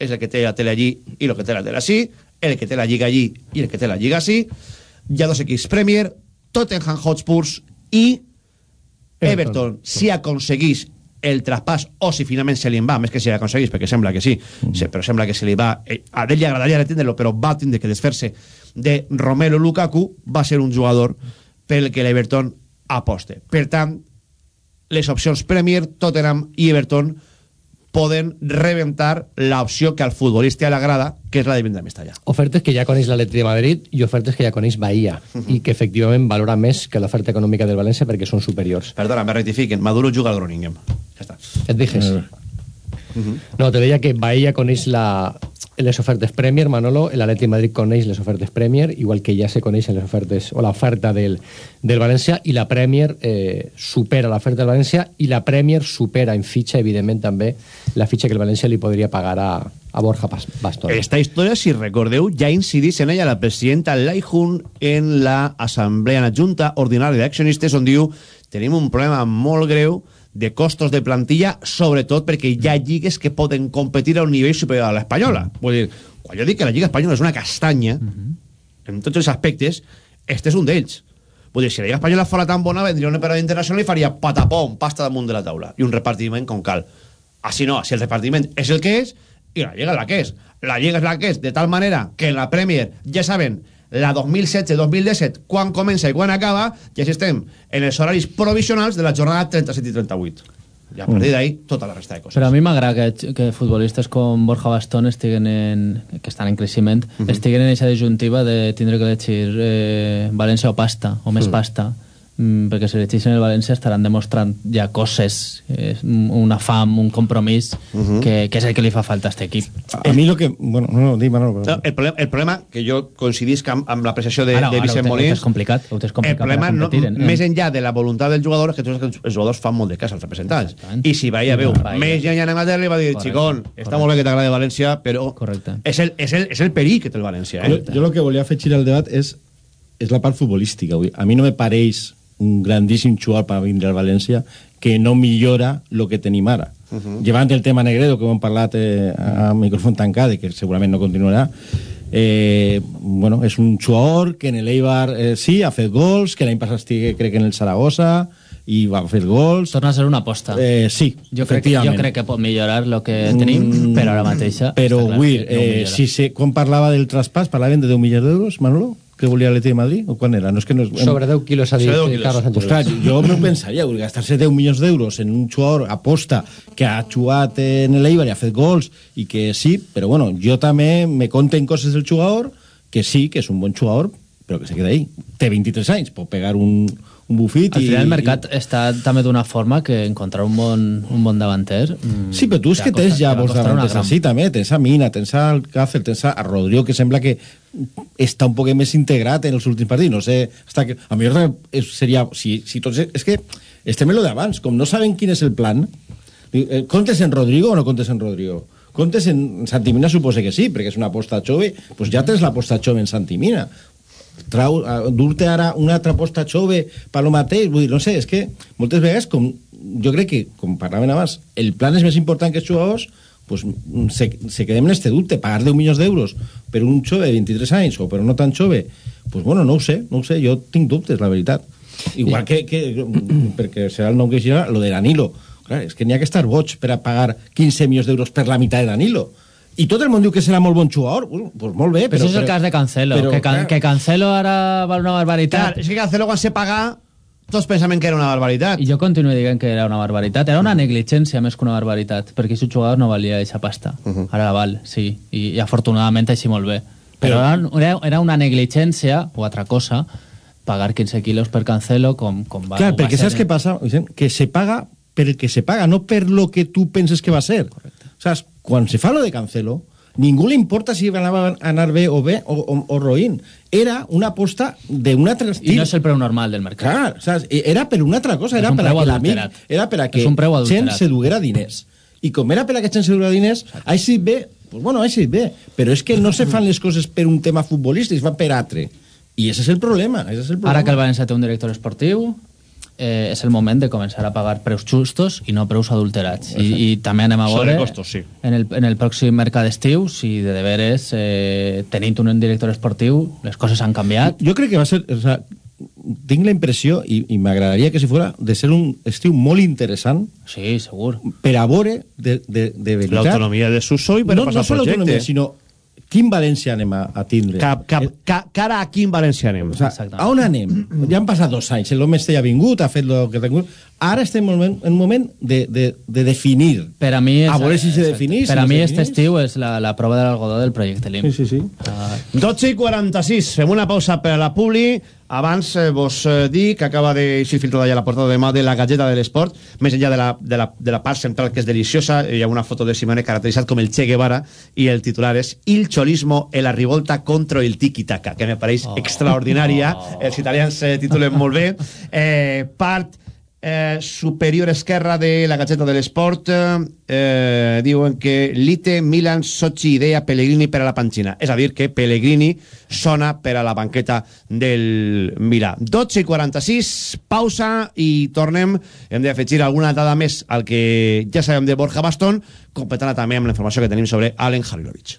és el que té la tele allí i el que té la tele així el que té la lliga allí i el que té la lliga així hi ha dos equips Premier Tottenham Hotspurs i Everton, si aconseguís el traspàs o si finalment se li en va, més que si l'aconseguís, perquè sembla que sí, sí, però sembla que se li va... Eh, a ell li agradaria entendre-lo, però va tindre que desfer-se de Romelu Lukaku, va ser un jugador pel que l'Everton aposte. Per tant, les opcions Premier, Tottenham i Everton poden reventar l'opció que al futbolista li agrada, que és la de vindre a Mestalla. Ofertes que ja coneix l'Atleti de Madrid i ofertes que ja coneix Bahia i que efectivament valora més que l'oferta econòmica del València perquè són superiors. Perdona, me rectifiquen. Maduro juga al Groningen. Ja està. Et dijes? No, te deia que Bahia coneix la, les ofertes Premier, Manolo, l'Atleti de Madrid coneix les ofertes Premier, igual que ja se coneixen les ofertes, o l'oferta del, del València, i la Premier eh, supera l'oferta del València, i la Premier supera en fitxa, evidentment, també la fitxa que el València li podria pagar a, a Borja Bastón. Esta història, si recordeu, ja incidís en ella la presidenta Laihun en la Assemblea Junta Ordinària d'Accionistes, on diu tenim un problema molt greu de costos de plantilla, sobretot perquè hi ha lligues que poden competir a un nivell superior a l'espanyola. Vull dir, quan jo dic que la lliga espanyola és una castanya, en tots els aspectes, este és un d'ells. Vull dir, si la lliga espanyola fora tan bona, vendria un operador internacional i faria patapom, pasta damunt de la taula, i un repartiment com cal. Així no, si el repartiment és el que és, i la lliga és la que és. La lliga és la que és, de tal manera que en la Premier, ja saben, la 2016-2017, quan comença i quan acaba, ja estem en els horaris provisionals de la jornada 37 i 38. I a partir d'ahí, tota la resta de coses. Però a mi m'agrada que, que futbolistes com Borja Bastón estiguen en, que estan en creixement, Mhm. estiguen en aquesta disjuntiva de tindre que elegir eh, València o pasta, o més Mm. pasta. Mm, perquè si elegeixen el València estaran demostrant ja coses, eh, una fam, un compromís, Mhm. que, que és el que li fa falta a aquest equip. A mi lo que... Bueno, no, no, di, Manolo. No, el, problema, el problema, que jo coincidisc amb, amb l'apreciació de, Ara, de ara Vicent ho té- ho Molins, tens complicat, ho tens el complicat problema, per a no, en- en- més enllà de la voluntat del jugador, és que que els jugadors fan molt de cas als representants. I si Bahia veu Bahia. més gent en Anglaterra, li va dir, Correcte, xicón, està molt bé que t'agradi València, però Correcte. és el, és, el, és el perill que té el València. Jo, Eh? jo el que volia fer girar el debat és, és la part futbolística. Dir, A mi no me pareix un grandíssim jugador per vindre al València que no millora el que tenim ara. Uh -huh. Llevant el tema Negredo, que ho hem parlat eh, a micròfon tancat, i que segurament no continuarà, eh, bueno, és un jugador que en l'Eibar eh, sí, ha fet gols, que l'any passat estigui, crec que en el Saragossa, i va fer gols. Torna a ser una aposta. Eh, sí, Jo crec, que, jo crec que pot millorar el que tenim, Mm, però ara mateixa... Però, clar avui, no eh, si se, quan parlava del traspàs, parlaven de 10 milions d'euros, Manolo? Que volia l'Atleti de Madrid? O quan era? No és que no és... Sobre 10 quilos ha dit Sobre 10 quilos. Carlos Sánchez. Ostras, jo m'ho pensaria, vull dir, gastar-se 10 milions d'euros en un jugador aposta que ha jugat en l'Eibar i ha fet gols i que sí, però bueno, jo també me conten coses del jugador que sí, que és un bon jugador, però que se queda ahí. Té 23 anys, pot pegar un, un bufit Al i... final el mercat està també d'una forma que encontrar un bon, un bon davanter... mm, Sí, però tu és que tens ja vols davanters així també, tens a Mina, tens a Alcácer, tens a Rodrigo, que sembla que està un poc més integrat en els últims partits, no sé, està que, a mi és- seria, si, si tots, és que estem en lo d'abans, com no saben quin és el plan, eh, comptes en Rodrigo o no comptes en Rodrigo? Comptes en Santimina suposa que sí, perquè és una aposta jove, doncs ja tens l'aposta jove en Santimina. Trau, dur-te ara una altra aposta jove per lo mateix, vull dir, no sé, és que moltes vegades, com, jo crec que, com parlaven abans, el plan és més important que els jugadors, pues, se, se quedem en este dubte, pagar 10 milions d'euros per un jove de 23 anys o per un no tan jove, pues bueno, no ho sé, no ho sé, jo tinc dubtes, la veritat. Igual que, que perquè serà el nom que girà, lo de Danilo. Clar, és que n'hi ha que estar boig per a pagar 15 milions d'euros per la meitat de Danilo. I tot el món diu que serà molt bon jugador, pues, pues molt bé, Però, però... és el cas de Cancelo, però, que, can, clar. que Cancelo ara val una Clar, barbaritat. és que Cancelo quan se paga tots pensaven que era una barbaritat. I jo continuo dient que era una barbaritat. Era una negligència més que una barbaritat, perquè aquest jugador no valia aquesta pasta. Ara la val, sí, i, i afortunadament així molt bé. Però, Però- era, era una negligència, o altra cosa, pagar 15 quilos per Cancelo com, com va, Clar, perquè ser. saps què passa? Vicent? Que se paga per el que se paga, no per lo que tu penses que va ser. Saps? Quan se fa lo de Cancelo, ningú li importa si anava a anar bé o bé o, o, o roïn. Era una aposta d'un altre estil. I no és el preu normal del mercat. Clar, saps? E- Era per una altra cosa, era per a que l'amic, era per a que gent se duguera diners. I com era per a que gent se duguera diners, així bé, pues bueno, així bé, però és que no se fan les coses per un tema futbolístic, es fan per altre. I ese és el problema, ese és el problema. Ara que el València té un director esportiu, eh, és el moment de començar a pagar preus justos i no preus adulterats. I, i també anem a veure Sobrecostos, sí. en, el, en el pròxim mercat d'estiu si de deberes, eh, tenint un director esportiu, les coses han canviat. Jo crec que va ser... O sea, tinc la impressió, i, i m'agradaria que si fora, de ser un estiu molt interessant Sí, segur. per a veure, de, de, de veritat... L'autonomia de Suso i per no, passar no projecte. l'autonomia, sinó quin València anem a, a tindre? Cap, cap, ca, cara a quin València anem? O sea, a on anem? Ja han passat dos anys, l'home este ja ha vingut, ha fet el que ha tingut. Ara estem en un moment, en moment de, de, de definir. Per a mi és, A veure si se definís. per a mi definís. estiu és la, la prova de l'algodó del projecte LIM. Sí, sí, sí. 12 i 46, fem una pausa per a la Publi. Abans eh, vos eh, dic que acaba de ser filtrada ja la portada de mà de la Galleta de l'Esport, més enllà de la, de, la, de la part central que és deliciosa, hi ha una foto de Simone caracteritzat com el Che Guevara i el titular és Il cholismo e la rivolta contra el tiki-taka, que me pareix oh. extraordinària. Els italians eh, titulen molt bé. Eh, part eh, superior esquerra de la Gazzetta dell'Esport eh, diuen que Lite, Milan, Sochi, Idea, Pellegrini per a la Pancina. És a dir, que Pellegrini sona per a la banqueta del Milà. 12 i 46, pausa i tornem. Hem d'afegir alguna dada més al que ja sabem de Borja Bastón, completant també amb la informació que tenim sobre Alen Halilovic.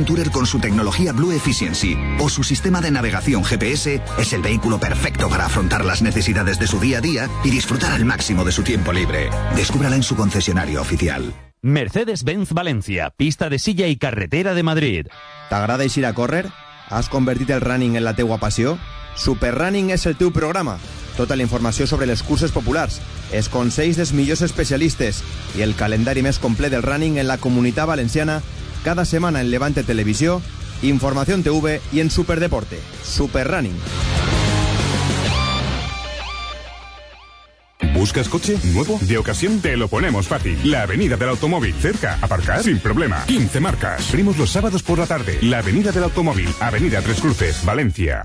Citan Tourer con su tecnología Blue Efficiency o su sistema de navegación GPS es el vehículo perfecto para afrontar las necesidades de su día a día y disfrutar al máximo de su tiempo libre. Descúbrala en su concesionario oficial. Mercedes-Benz Valencia, pista de silla i carretera de Madrid. T'agrada eixir a córrer? Has convertit el running en la teua passió? Superrunning és el teu programa. Tota la informació sobre les curses populars, els consells dels millors especialistes i el calendari més complet del running en la comunitat valenciana cada setmana en Levante Televisió, Informació TV i en Superdeporte. Superrunning. ¿Buscas coche nuevo? De ocasión te lo ponemos fácil. La Avenida del Automóvil. Cerca. Aparcar sin problema. 15 marcas. Abrimos los sábados por la tarde. La Avenida del Automóvil. Avenida Tres Cruces. Valencia.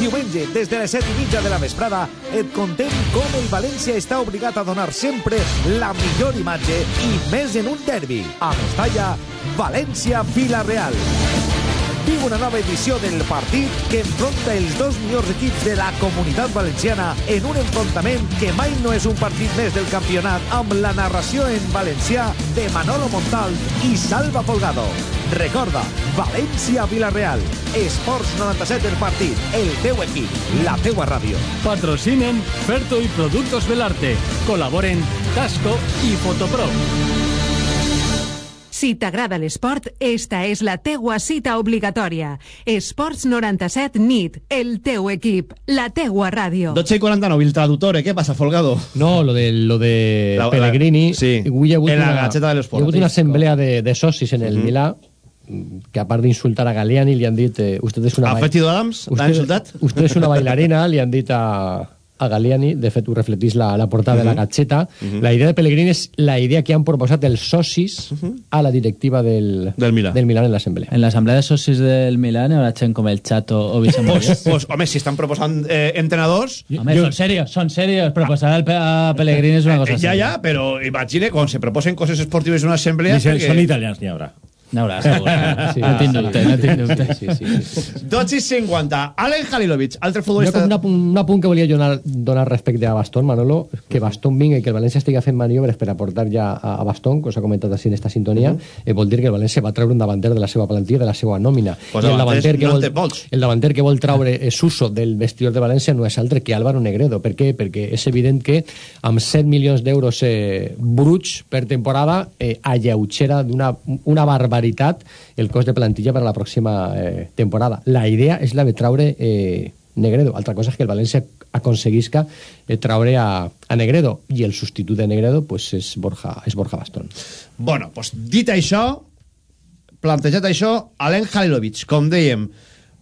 Diumenge, des de les 7 i mitja de la vesprada, et contem com el València està obligat a donar sempre la millor imatge i més en un derbi. A Mestalla, València-Vila-real. Viu una nova edició del partit que enfronta els dos millors equips de la comunitat valenciana en un enfrontament que mai no és un partit més del campionat amb la narració en valencià de Manolo Montal i Salva Folgado. Recorda, València-Vilareal. Esports 97 el partit. El teu equip, la teua ràdio. Patrocinen Ferto y Productos Belarte. Colaboren Tasco y Fotopro. Si t'agrada l'esport, esta és la teua cita obligatòria. Esports 97 NIT, el teu equip, la teua ràdio. 12 i 49, el traductore, què passa, Folgado? No, lo de, lo de La- la- Pellegrini. sí. Hi ha hagut En la una, Gazzetta dello Sport. Hi ha hagut una assemblea de, de socis en el Mhm. Milà que a part d'insultar a Galiani li han dit eh, usted és una ¿Ha ba- Fetido Adams? ¿La ha usted, insultat? usted és una bailarina li han dit a, a Galiani de fet ho reflectís la, la portada de la Mhm. Gazzetta Mhm. la idea de Pellegrini és la idea que han proposat els socis a la directiva del, del Milà del Milà en l'assemblea En l'assemblea de socis del Milán hi haurà gent com el Chato o Vicent Pues, pues, home, si estan proposant eh, entrenadors... Home, són serios, són serios. Proposar al Pe- a Pellegrini és una cosa Eh, ja, seria. ja, però imagine, quan se proposen coses esportives en una assemblea... Perquè- Són italians, n'hi haurà. No haurà, segur. Sí, no tinc dubte, no tinc dubte. Sí, sí, sí, sí. 12 i 50. Alen Halilovic, altre Jo futbolista... com un apunt, un apunt que volia donar, donar respecte a Bastón, Manolo, que Bastón vinga i que el València estigui fent maniobres per aportar ja a, a Bastón, que us ha comentat així en esta sintonia, eh, vol dir que el València va treure un davanter de la seva plantilla, de la seva nòmina. Pues I el davanter, que no vol, vols. el davanter que vol treure eh, Suso del vestidor de València no és altre que Álvaro Negredo. Per què? Perquè és evident que amb 7 milions d'euros eh, bruts per temporada eh, alleugera d'una una barbaritat el cost de plantilla per a la pròxima eh, temporada. La idea és la de traure eh, Negredo. Altra cosa és que el València aconseguisca eh, traure a, a Negredo i el substitut de Negredo pues, és, Borja, és Borja Bastón. Bueno, pues, dit això, plantejat això, Alen Halilovic, com dèiem,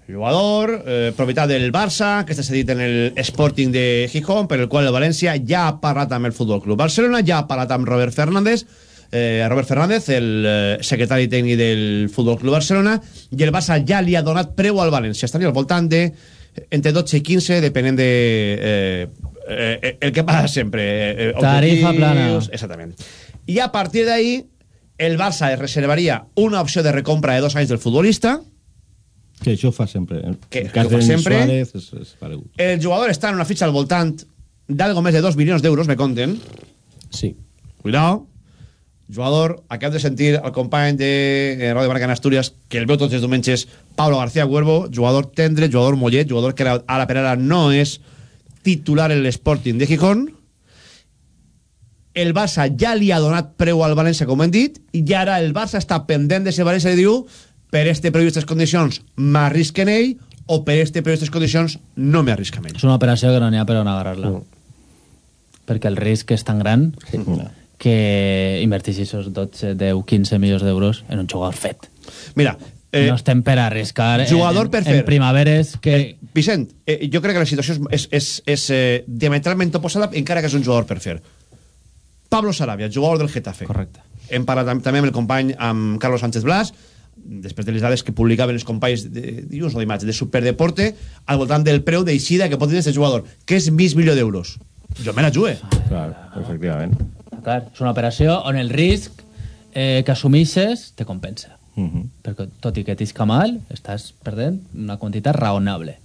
jugador, eh, propietat del Barça, que està cedit en el Sporting de Gijón, per el qual el València ja ha parlat amb el Futbol Club Barcelona, ja ha parlat amb Robert Fernández, eh, Robert Fernández, el eh, secretari tècnic del Futbol Club Barcelona, i el Barça ja li ha donat preu al València. Estaria al voltant de entre 12 i 15, depenent de... Eh, eh, el que passa sempre. Eh, Tarifa objectius, plana. Exactament. I a partir d'ahí, el Barça es reservaria una opció de recompra de dos anys del futbolista, Que això ho fa sempre. eh? Que- El cas que ho fa sempre. Suárez és, és paregut. el jugador està en una fitxa al voltant d'algo més de 2 milions d'euros, me conten. Sí. Cuidado. Jugador, acabo de sentir el company de eh, Radio Marca en Astúries, que el veu tots els diumenges, Pablo García Cuervo, jugador tendre, jugador mollet, jugador que ara, per ara no és titular en l'Sporting de Gijón. El Barça ja li ha donat preu al València, com hem dit, i ara el Barça està pendent de si el València li diu per este preu i aquestes condicions m'arrisque en ell o per este preu i aquestes condicions no m'arrisca en ell. És una operació que no n'hi ha per on agarrar-la. Perquè el risc és tan gran que inverteixis esos 12, 10, 15 milions d'euros en un jugador fet. Mira, eh, no estem per arriscar jugador en, per en fer. primaveres que... Vicent, eh, jo crec que la situació és, és, és, és eh, diametralment oposada encara que és un jugador per fer. Pablo Sarabia, jugador del Getafe. Correcte. Hem parlat amb, també amb el company, amb Carlos Sánchez Blas, després de les dades que publicaven els companys de, dilluns o dimarts de Superdeporte, al voltant del preu d'eixida que pot tenir aquest jugador, que és mig milió d'euros. Jo me la jugué. Clar, efectivament. Clar, és una operació on el risc eh, que assumixes te compensa. Uh -huh. Perquè tot i que t'isca mal, estàs perdent una quantitat raonable.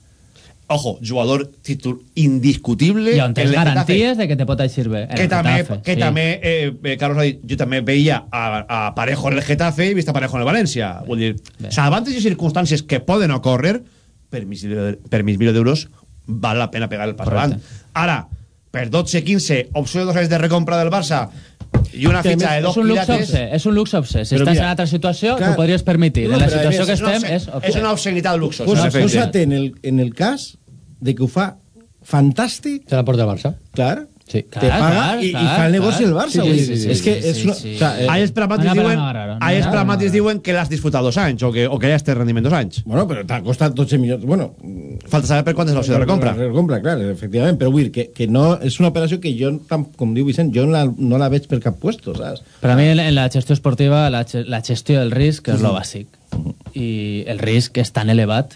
Ojo, jugador títol indiscutible. I on tens garanties de que te pot eixir bé. que també, Getafe, que sí. també eh, eh, Carlos ha dit, jo també veia a, a Parejo en el Getafe i vist a Parejo en el València vull dir, salvantes i circumstàncies que poden ocórrer per mig, per milió d'euros val la pena pegar el pas Correcte. avant ara, per 12-15 opció de dos anys de recompra del Barça i una fitxa de és dos un luxe pilates obsè, és un luxe obsè. Si Però estàs mira, en altra situació, clar. t'ho podries permetir. No, en la situació que és estem, és obsè. és una obscenitat luxosa. Posa, posa't en el, en el cas de que ho fa fantàstic. Se la porta el Barça. Clar. Sí. Te paga i, i fa el negoci el Barça. vull dir, és que és una... o sea, eh, Ahí els pragmàtics a diuen, anem a ahí els agarrar. pragmàtics diuen que l'has disfrutat dos anys o que, o que ja estés rendiment dos anys. Bueno, però t'ha costat 12 milions... Bueno, Falta saber per quant és l'opció de recompra. La recompra, clar, efectivament, però vull dir que, que no, és una operació que jo, com diu Vicent, jo no la, no la veig per cap puesto, saps? Per a mi, en la gestió esportiva, la, la gestió del risc és lo bàsic. I el risc és tan elevat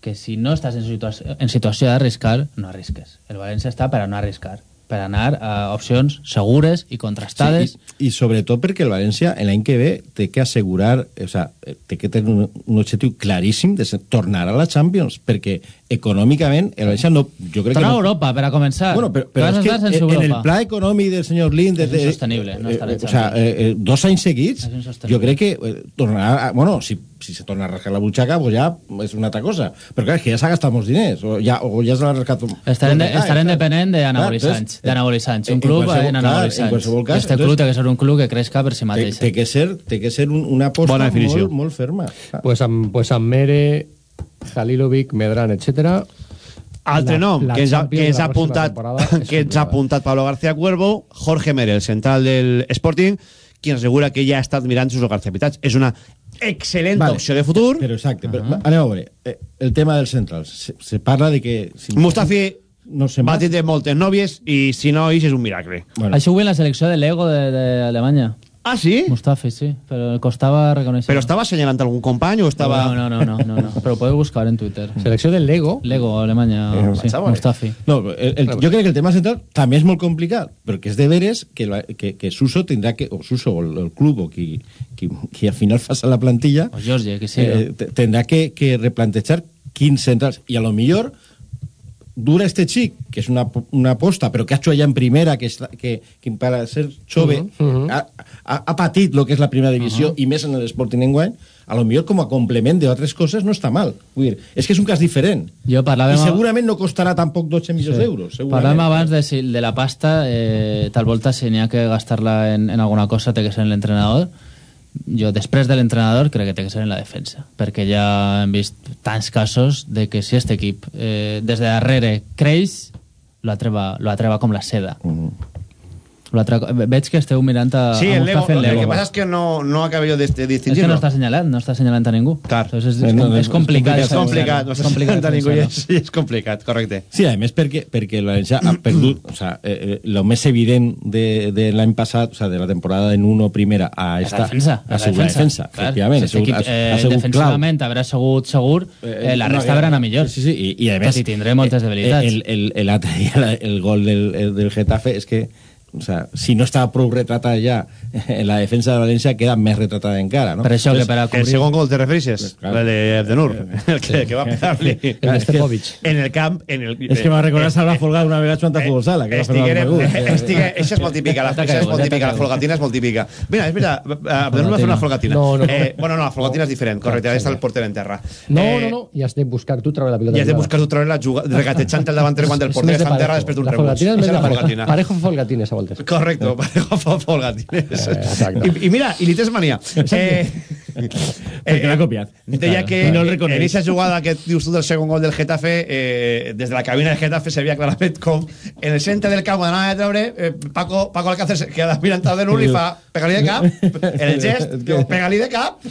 que si no estàs en, situació, en situació d'arriscar, no arrisques. El València està per a no arriscar, per anar a opcions segures i contrastades. Sí, i, I sobretot perquè el València l'any que ve té que assegurar, o sea, té que tenir un, un objectiu claríssim de ser, tornar a la Champions, perquè econòmicament el València no... Jo crec Tornar que a no, Europa, per a començar. Bueno, però, però és que en, en el pla econòmic del senyor Lind... És insostenible, no estar en eh, o sea, eh, eh, dos anys seguits, jo crec que eh, tornar a, bueno, si, si se torna a rascar la butxaca, pues ja és una altra cosa. Però clar, és que ja s'ha gastat molts diners, o ja, o ja s'ha rascat... Estarem, de, Ah, estarem depenent d'anabolitzants. entonces, D'anabolitzants. en- Un en club en en qualsevol cas, este entonces- club té que ser un club que crezca per si mateix. té, que ser, té que ser un, una aposta molt, molt ferma. Pues amb, pues amb Mere, Halilovic, Medran, etc. Altre La- nom la que ens ha, Champions que de ha apuntat és que ens ha apuntat Pablo García Cuervo, Jorge Mere, el central del Sporting, qui ens assegura que ja ha estat mirant sus locals habitats. És una excel·lent Vale. opció de futur. Però exacte, però, anem a veure. Eh, el tema dels centrals. Se, se parla de que... Si Mustafi no se'n va tindre moltes nòvies i si no, és un miracle. Bueno, Això ho ve en la selecció de l'Ego d'Alemanya. Ah, sí? Mustafi, sí, pero costaba reconocer. Però estava assenyalant algun company o estava... No, no, no, no, no, no. pero lo podeu buscar en Twitter. Selecció del Lego. Lego, Alemanya, Eh, sí, pensava, eh. Mustafi. No, el, el, jo crec que el tema central també és molt complicat, perquè és de veres que, la, que, que Suso tindrà que, o Suso, o el, el club, o qui, qui, qui al final faça la plantilla, O Jorge, que siga. eh, tindrà que, que replantejar quins centrals. I a lo millor dura este xic, que és una, una aposta, però que ha hecho allà en primera, que, que, que para ser jove ha, ha, ha patit lo que és la primera divisió i més en l'Sporting enguany, a lo millor com a complement d'altres coses no està mal. Vull dir, és que és un cas diferent. Jo parlàvem... I segurament no costarà tampoc 12 milions d'euros. segurament. Parlàvem abans de, si, de la pasta, eh, tal volta si n'hi ha que gastar-la en, en alguna cosa té que ser en l'entrenador. Jo, després de l'entrenador, crec que té que ser en la defensa, perquè ja hem vist tants casos de que si este equip eh, des de darrere creix, lo atreva, lo atreva com la seda. Lo atreva, veig que esteu mirant a, Sí, a el Lego. El Lego. que passa és que no, no acabo jo de, de És que distingir-lo. no està assenyalant, no està assenyalant a ningú. Clar. Entonces és, Eh, és, no, no, és complicat. És complicat, no És està complicat assenyalant a ningú és, és complicat, correcte. Sí, a més perquè, perquè el València ha perdut, o sea, eh, eh, lo més evident de, de l'any passat, o sea, de la temporada en 1 primera a esta, la defensa. ha sigut la defensa, Clar, efectivament. si Ha sigut, eh, ha sigut clau. defensivament haurà sigut segur, eh, la no, resta eh, haurà anat millor. Sí, sí, i, i a més... Tot i tindré moltes debilitats. El, el, el, l'altre dia, la- el gol del, el, del Getafe és que o sea, si no estava prou retratada en la defensa de València queda més retratada encara no? Per això que per a El cobrir... segon gol te refereixes? Claro. El de Abdenur, el que, que va pegar-li. El de Stepovic. En el camp... En el, És que m'ha recordat Salva Folgado una vegada jugant a futbol sala, que va fer una Estiguerem, estigue, això és molt típica, la, això és molt típica, la folgatina és molt típica. Mira, és veritat, Abdenur va fer una folgatina. No, no. Eh, bueno, no, la folgatina és diferent, correcte, ara està el porter en terra. No, Eh, no, no, i has de buscar tu treure la pilota. I has de buscar tu treure la jugada, regatejant el davanter quan el porter està en terra després d'un La rebot. folgatina és més de la parejo. folgatines, a voltes. Correcto, parejo fo- folgatines. Eh, exacte. I, I mira, i li tens mania. Eh, Perquè l'ha copiat. Deia que I no el en aquesta jugada que dius tu del segon gol del Getafe, eh, des de la cabina del Getafe se veia clarament com en el centre del camp anava a treure, eh, Paco, Paco Alcácer queda mirant de i fa pega-li de cap, en el gest, diu, pega-li de cap,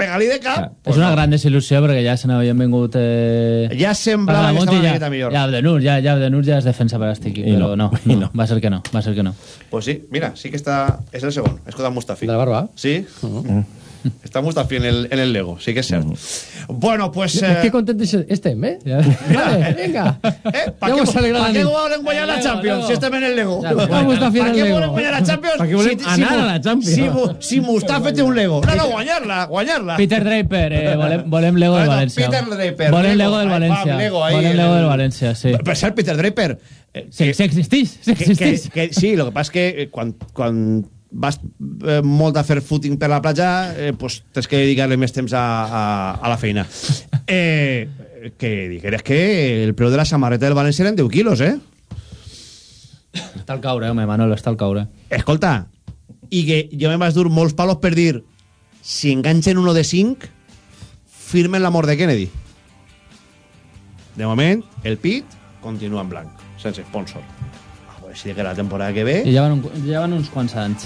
pega-li de cap. És una gran desil·lusió perquè ja se n'havien vingut... Eh, Ja semblava que estava ja, millor. Ja, Abdenur, ja, ja Abdenur ja és defensa per este equip, I però no, no, i no, va ser que no, va ser que no. Pues sí, mira, sí que está. Es el segundo, es Kodam Mustafi. De la barba. Sí. Está Mustafi en el, en el Lego, sí que es cierto. Bueno, pues. Eh, Qué contento estem, eh? Vale, venga. eh, ¿Para qué, pa' la qué volen guanyar la Champions si estem en el Lego? ¿Para qué volen guanyar la Champions? Pa' què volem anar a la Champions? Si, si Mustafi té un Lego. No, no, guanyar-la, guanyar-la. Peter Draper, eh, volem, volem Lego del València. Peter Draper, Volem Lego, del València. Volem Lego el- del València, sí. Per cert, Peter Draper. eh, que- sí existís, que, que, existís. que, sí, lo que passa és que eh, quan vas eh, molt a fer footing per la platja, eh, pues, tens que dedicar-li més temps a, a, a la feina. Eh, que digueres que el preu de la samarreta del València eren 10 quilos, eh? Està al caure, home, Manolo, està al caure. Escolta, i que jo me vas dur molts palos per dir si enganxen uno de 5, firmen la mort de Kennedy. De moment, el pit continua en blanc, sense sponsor. A veure si que la temporada que ve... I ja van, un, ja van uns quants anys.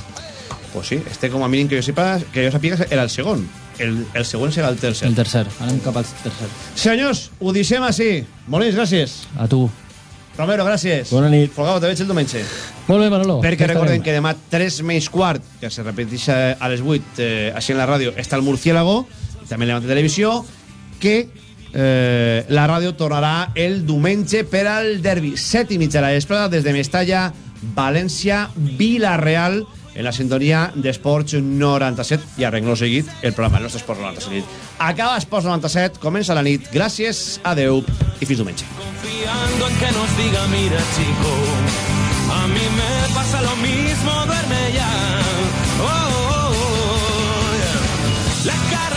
Pues sí, este com a mínim que jo sepa, que jo sàpiga era el segon. El, el següent serà el tercer. El tercer, anem cap al tercer. Senyors, ho deixem així. Molins, gràcies. A tu. Romero, gràcies. Bona nit. Folgado, te veig el diumenge. Molt bé, Manolo. Perquè estarem. que demà 3 menys quart, que se repeteix a les 8 eh, així en la ràdio, està el Murciélago, també Levante Televisió, que eh, la ràdio tornarà el diumenge per al derbi. Set i mitja la desplada des de Mestalla, València, Vilareal, en la sintonia d'Esports 97 i arregló seguit el programa del nostre Esports 97. Acaba Esports 97, comença la nit. Gràcies, adeu i fins diumenge. Confiando en que nos diga, mira chico, a mí me pasa lo mismo, duerme ya. Oh, oh, oh, oh yeah. La cara